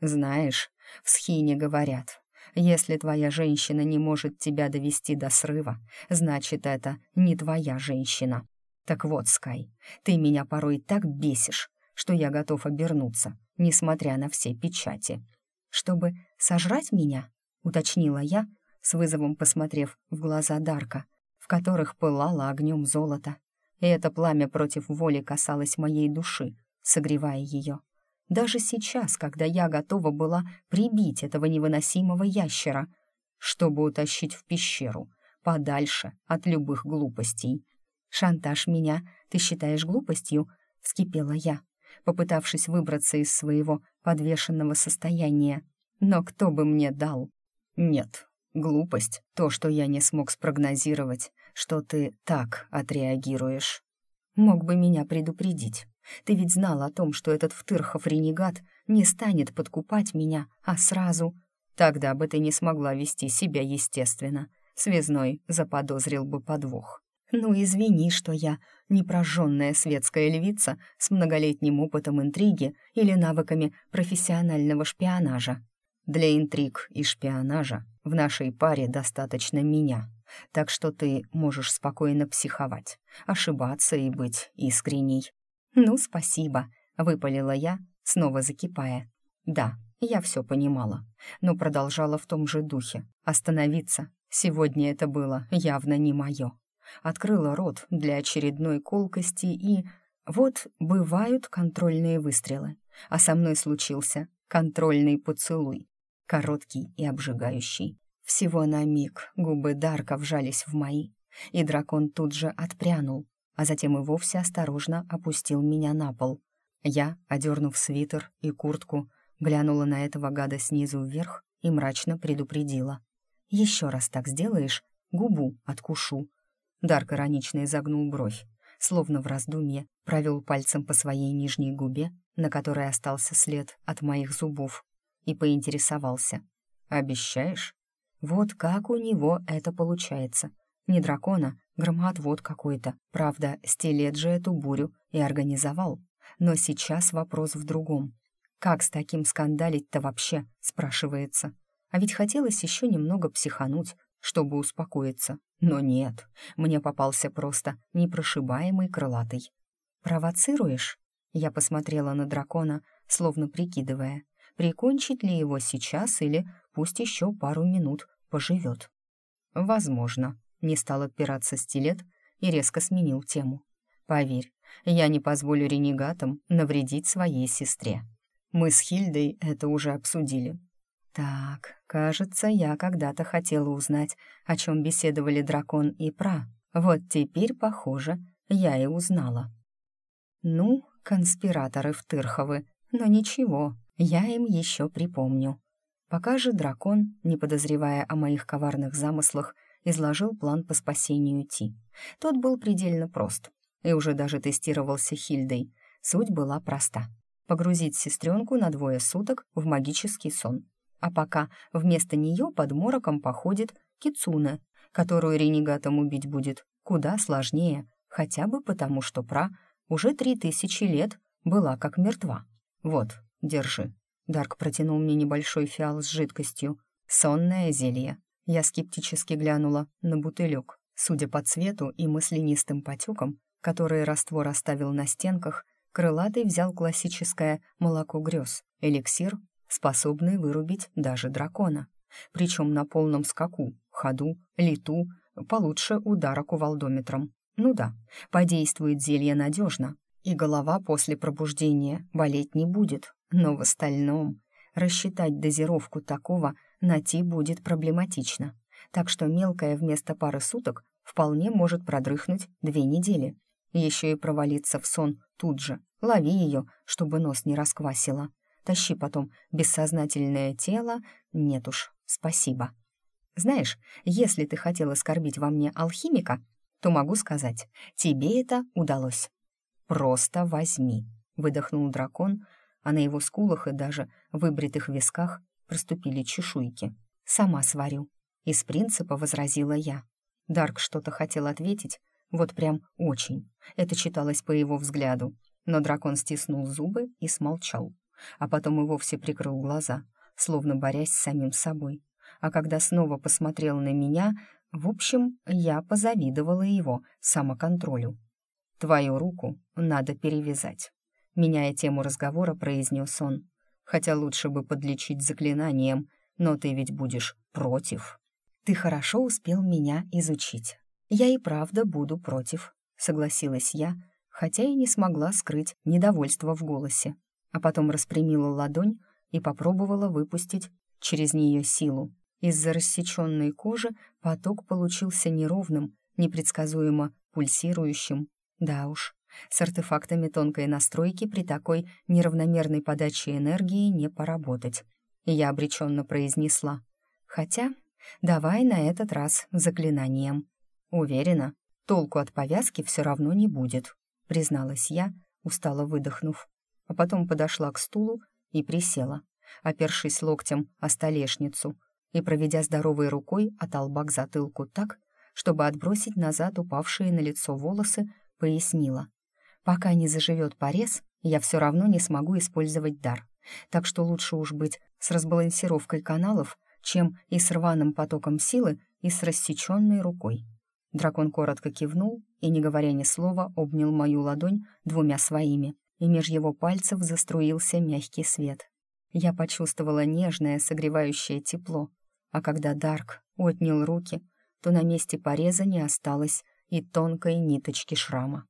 «Знаешь, в схине говорят, если твоя женщина не может тебя довести до срыва, значит, это не твоя женщина. Так вот, Скай, ты меня порой так бесишь, что я готов обернуться, несмотря на все печати. Чтобы сожрать меня, уточнила я, с вызовом посмотрев в глаза Дарка, в которых пылало огнем золото. И это пламя против воли касалось моей души, согревая ее. Даже сейчас, когда я готова была прибить этого невыносимого ящера, чтобы утащить в пещеру, подальше от любых глупостей. «Шантаж меня ты считаешь глупостью?» — вскипела я, попытавшись выбраться из своего подвешенного состояния. «Но кто бы мне дал?» «Нет, глупость — то, что я не смог спрогнозировать, что ты так отреагируешь. Мог бы меня предупредить. Ты ведь знал о том, что этот втырхов-ренегат не станет подкупать меня, а сразу... Тогда бы ты не смогла вести себя естественно. Связной заподозрил бы подвох. Ну, извини, что я непрожженная светская львица с многолетним опытом интриги или навыками профессионального шпионажа. Для интриг и шпионажа в нашей паре достаточно меня, так что ты можешь спокойно психовать, ошибаться и быть искренней. «Ну, спасибо», — выпалила я, снова закипая. «Да, я все понимала, но продолжала в том же духе. Остановиться. Сегодня это было явно не мое. Открыла рот для очередной колкости и... Вот бывают контрольные выстрелы, а со мной случился контрольный поцелуй, короткий и обжигающий. Всего на миг губы Дарка вжались в мои, и дракон тут же отпрянул, а затем и вовсе осторожно опустил меня на пол. Я, одернув свитер и куртку, глянула на этого гада снизу вверх и мрачно предупредила. «Еще раз так сделаешь, губу откушу». Дарк иронично изогнул бровь, словно в раздумье провел пальцем по своей нижней губе, на которой остался след от моих зубов, и поинтересовался. «Обещаешь?» Вот как у него это получается. Не дракона, громоотвод какой-то. Правда, стилет же эту бурю и организовал. Но сейчас вопрос в другом. Как с таким скандалить-то вообще, спрашивается. А ведь хотелось еще немного психануть, чтобы успокоиться. Но нет, мне попался просто непрошибаемый крылатый. «Провоцируешь?» Я посмотрела на дракона, словно прикидывая, прикончить ли его сейчас или пусть еще пару минут поживет. «Возможно», не стал отпираться стилет и резко сменил тему. «Поверь, я не позволю ренегатам навредить своей сестре. Мы с Хильдой это уже обсудили. Так, кажется, я когда-то хотела узнать, о чем беседовали дракон и пра. Вот теперь, похоже, я и узнала. Ну, конспираторы втырховы, но ничего, я им еще припомню. Пока же дракон, не подозревая о моих коварных замыслах, изложил план по спасению Ти. Тот был предельно прост и уже даже тестировался Хильдой. Суть была проста. Погрузить сестренку на двое суток в магический сон. А пока вместо нее под мороком походит Кицуне, которую ренегатом убить будет куда сложнее, хотя бы потому, что Пра уже три тысячи лет была как мертва. Вот, держи. Дарк протянул мне небольшой фиал с жидкостью. Сонное зелье. Я скептически глянула на бутылек. Судя по цвету и маслянистым потекам, которые раствор оставил на стенках, крылатый взял классическое молоко грез, эликсир, способный вырубить даже дракона. Причем на полном скаку, ходу, лету, получше удара кувалдометром. Ну да, подействует зелье надежно, и голова после пробуждения болеть не будет, но в остальном рассчитать дозировку такого найти будет проблематично. Так что мелкая вместо пары суток вполне может продрыхнуть две недели. Еще и провалиться в сон тут же. Лови ее, чтобы нос не расквасило. Тащи потом бессознательное тело. Нет уж, спасибо. Знаешь, если ты хотел оскорбить во мне алхимика, то могу сказать, тебе это удалось. «Просто возьми», — выдохнул дракон, а на его скулах и даже выбритых висках проступили чешуйки. «Сама сварю», — из принципа возразила я. Дарк что-то хотел ответить, Вот прям очень. Это читалось по его взгляду. Но дракон стиснул зубы и смолчал. А потом и вовсе прикрыл глаза, словно борясь с самим собой. А когда снова посмотрел на меня, в общем, я позавидовала его самоконтролю. «Твою руку надо перевязать», — меняя тему разговора, произнес он. «Хотя лучше бы подлечить заклинанием, но ты ведь будешь против». «Ты хорошо успел меня изучить. Я и правда буду против», — согласилась я, хотя и не смогла скрыть недовольство в голосе. А потом распрямила ладонь и попробовала выпустить через нее силу. Из-за рассеченной кожи поток получился неровным, непредсказуемо пульсирующим. Да уж, с артефактами тонкой настройки при такой неравномерной подаче энергии не поработать. Я обреченно произнесла. Хотя, давай на этот раз заклинанием. Уверена, толку от повязки все равно не будет, призналась я, устало выдохнув. А потом подошла к стулу и присела, опершись локтем о столешницу и проведя здоровой рукой от лба к затылку так, чтобы отбросить назад упавшие на лицо волосы, пояснила. «Пока не заживет порез, я все равно не смогу использовать дар, так что лучше уж быть с разбалансировкой каналов, чем и с рваным потоком силы, и с рассеченной рукой». Дракон коротко кивнул и, не говоря ни слова, обнял мою ладонь двумя своими, и меж его пальцев заструился мягкий свет. Я почувствовала нежное, согревающее тепло, а когда Дарк отнял руки, то на месте пореза не осталось и тонкой ниточки шрама.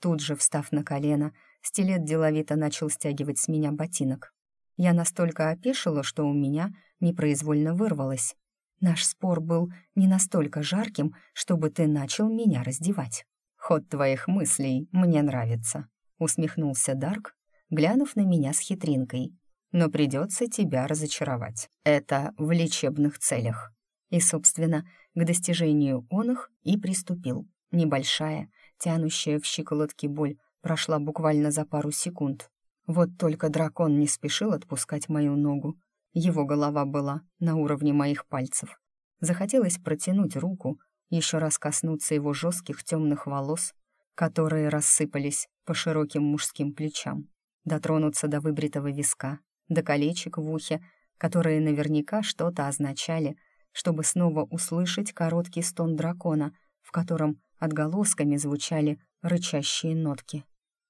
Тут же, встав на колено, стилет деловито начал стягивать с меня ботинок. Я настолько опешила, что у меня непроизвольно вырвалось. Наш спор был не настолько жарким, чтобы ты начал меня раздевать. «Ход твоих мыслей мне нравится», — усмехнулся Дарк, глянув на меня с хитринкой но придется тебя разочаровать. Это в лечебных целях». И, собственно, к достижению он их и приступил. Небольшая, тянущая в щиколотки боль прошла буквально за пару секунд. Вот только дракон не спешил отпускать мою ногу. Его голова была на уровне моих пальцев. Захотелось протянуть руку, еще раз коснуться его жестких темных волос, которые рассыпались по широким мужским плечам, дотронуться до выбритого виска, до колечек в ухе, которые наверняка что-то означали, чтобы снова услышать короткий стон дракона, в котором отголосками звучали рычащие нотки.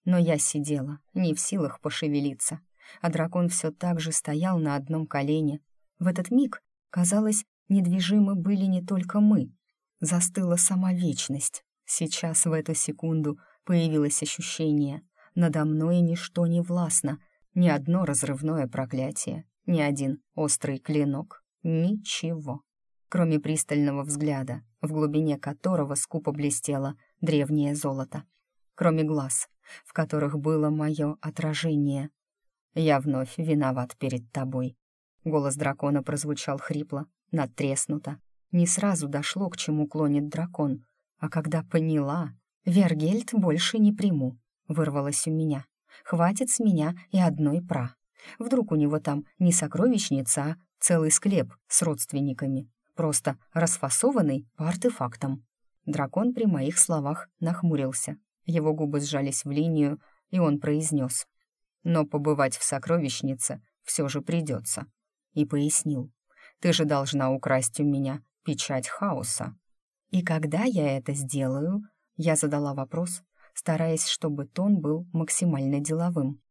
Но я сидела, не в силах пошевелиться, а дракон все так же стоял на одном колене. В этот миг, казалось, недвижимы были не только мы. Застыла сама вечность. Сейчас, в эту секунду, появилось ощущение. Надо мной ничто не властно — ни одно разрывное проклятие, ни один острый клинок, ничего. Кроме пристального взгляда, в глубине которого скупо блестело древнее золото. Кроме глаз, в которых было мое отражение. «Я вновь виноват перед тобой». Голос дракона прозвучал хрипло, надтреснуто. Не сразу дошло, к чему клонит дракон, а когда поняла, «Вергельд больше не приму», вырвалось у меня. Хватит с меня и одной пра. Вдруг у него там не сокровищница, а целый склеп с родственниками, просто расфасованный по артефактам. Дракон при моих словах нахмурился. Его губы сжались в линию, и он произнес. «Но побывать в сокровищнице все же придется». И пояснил. «Ты же должна украсть у меня печать хаоса». «И когда я это сделаю?» Я задала вопрос, стараясь, чтобы тон был максимально деловым.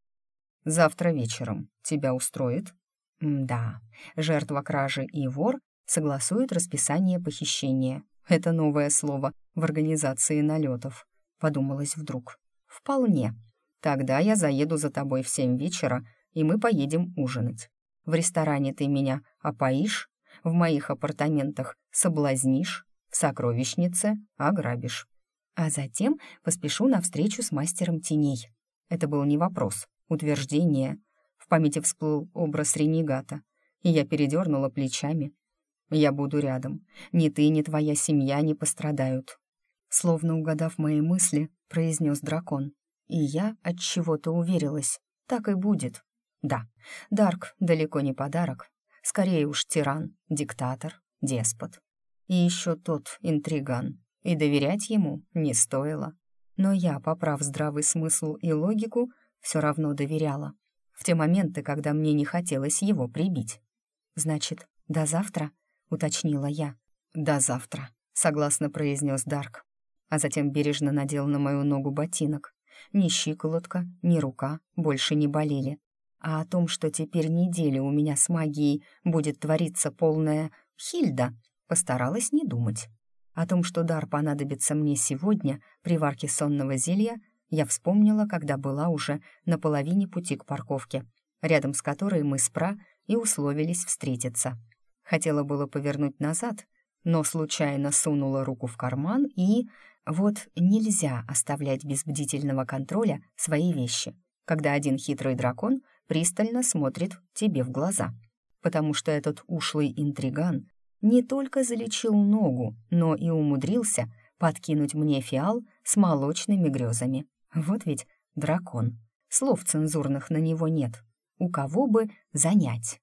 «Завтра вечером тебя устроит?» «Да, жертва кражи и вор согласуют расписание похищения. Это новое слово в организации налетов», — подумалось вдруг. «Вполне. Тогда я заеду за тобой в семь вечера, и мы поедем ужинать. В ресторане ты меня опоишь, в моих апартаментах соблазнишь, в сокровищнице ограбишь а затем поспешу на встречу с мастером теней. Это был не вопрос, утверждение. В памяти всплыл образ ренегата, и я передернула плечами. «Я буду рядом. Ни ты, ни твоя семья не пострадают». Словно угадав мои мысли, произнес дракон. И я от чего-то уверилась. Так и будет. Да, Дарк далеко не подарок. Скорее уж тиран, диктатор, деспот. И еще тот интриган, и доверять ему не стоило. Но я, поправ здравый смысл и логику, все равно доверяла. В те моменты, когда мне не хотелось его прибить. «Значит, до завтра?» — уточнила я. «До завтра», — согласно произнес Дарк. А затем бережно надел на мою ногу ботинок. Ни щиколотка, ни рука больше не болели. А о том, что теперь неделю у меня с магией будет твориться полная Хильда, постаралась не думать. О том, что дар понадобится мне сегодня при варке сонного зелья, я вспомнила, когда была уже на половине пути к парковке, рядом с которой мы с Пра и условились встретиться. Хотела было повернуть назад, но случайно сунула руку в карман и... Вот нельзя оставлять без бдительного контроля свои вещи, когда один хитрый дракон пристально смотрит тебе в глаза. Потому что этот ушлый интриган не только залечил ногу, но и умудрился подкинуть мне фиал с молочными грезами. Вот ведь дракон. Слов цензурных на него нет. У кого бы занять?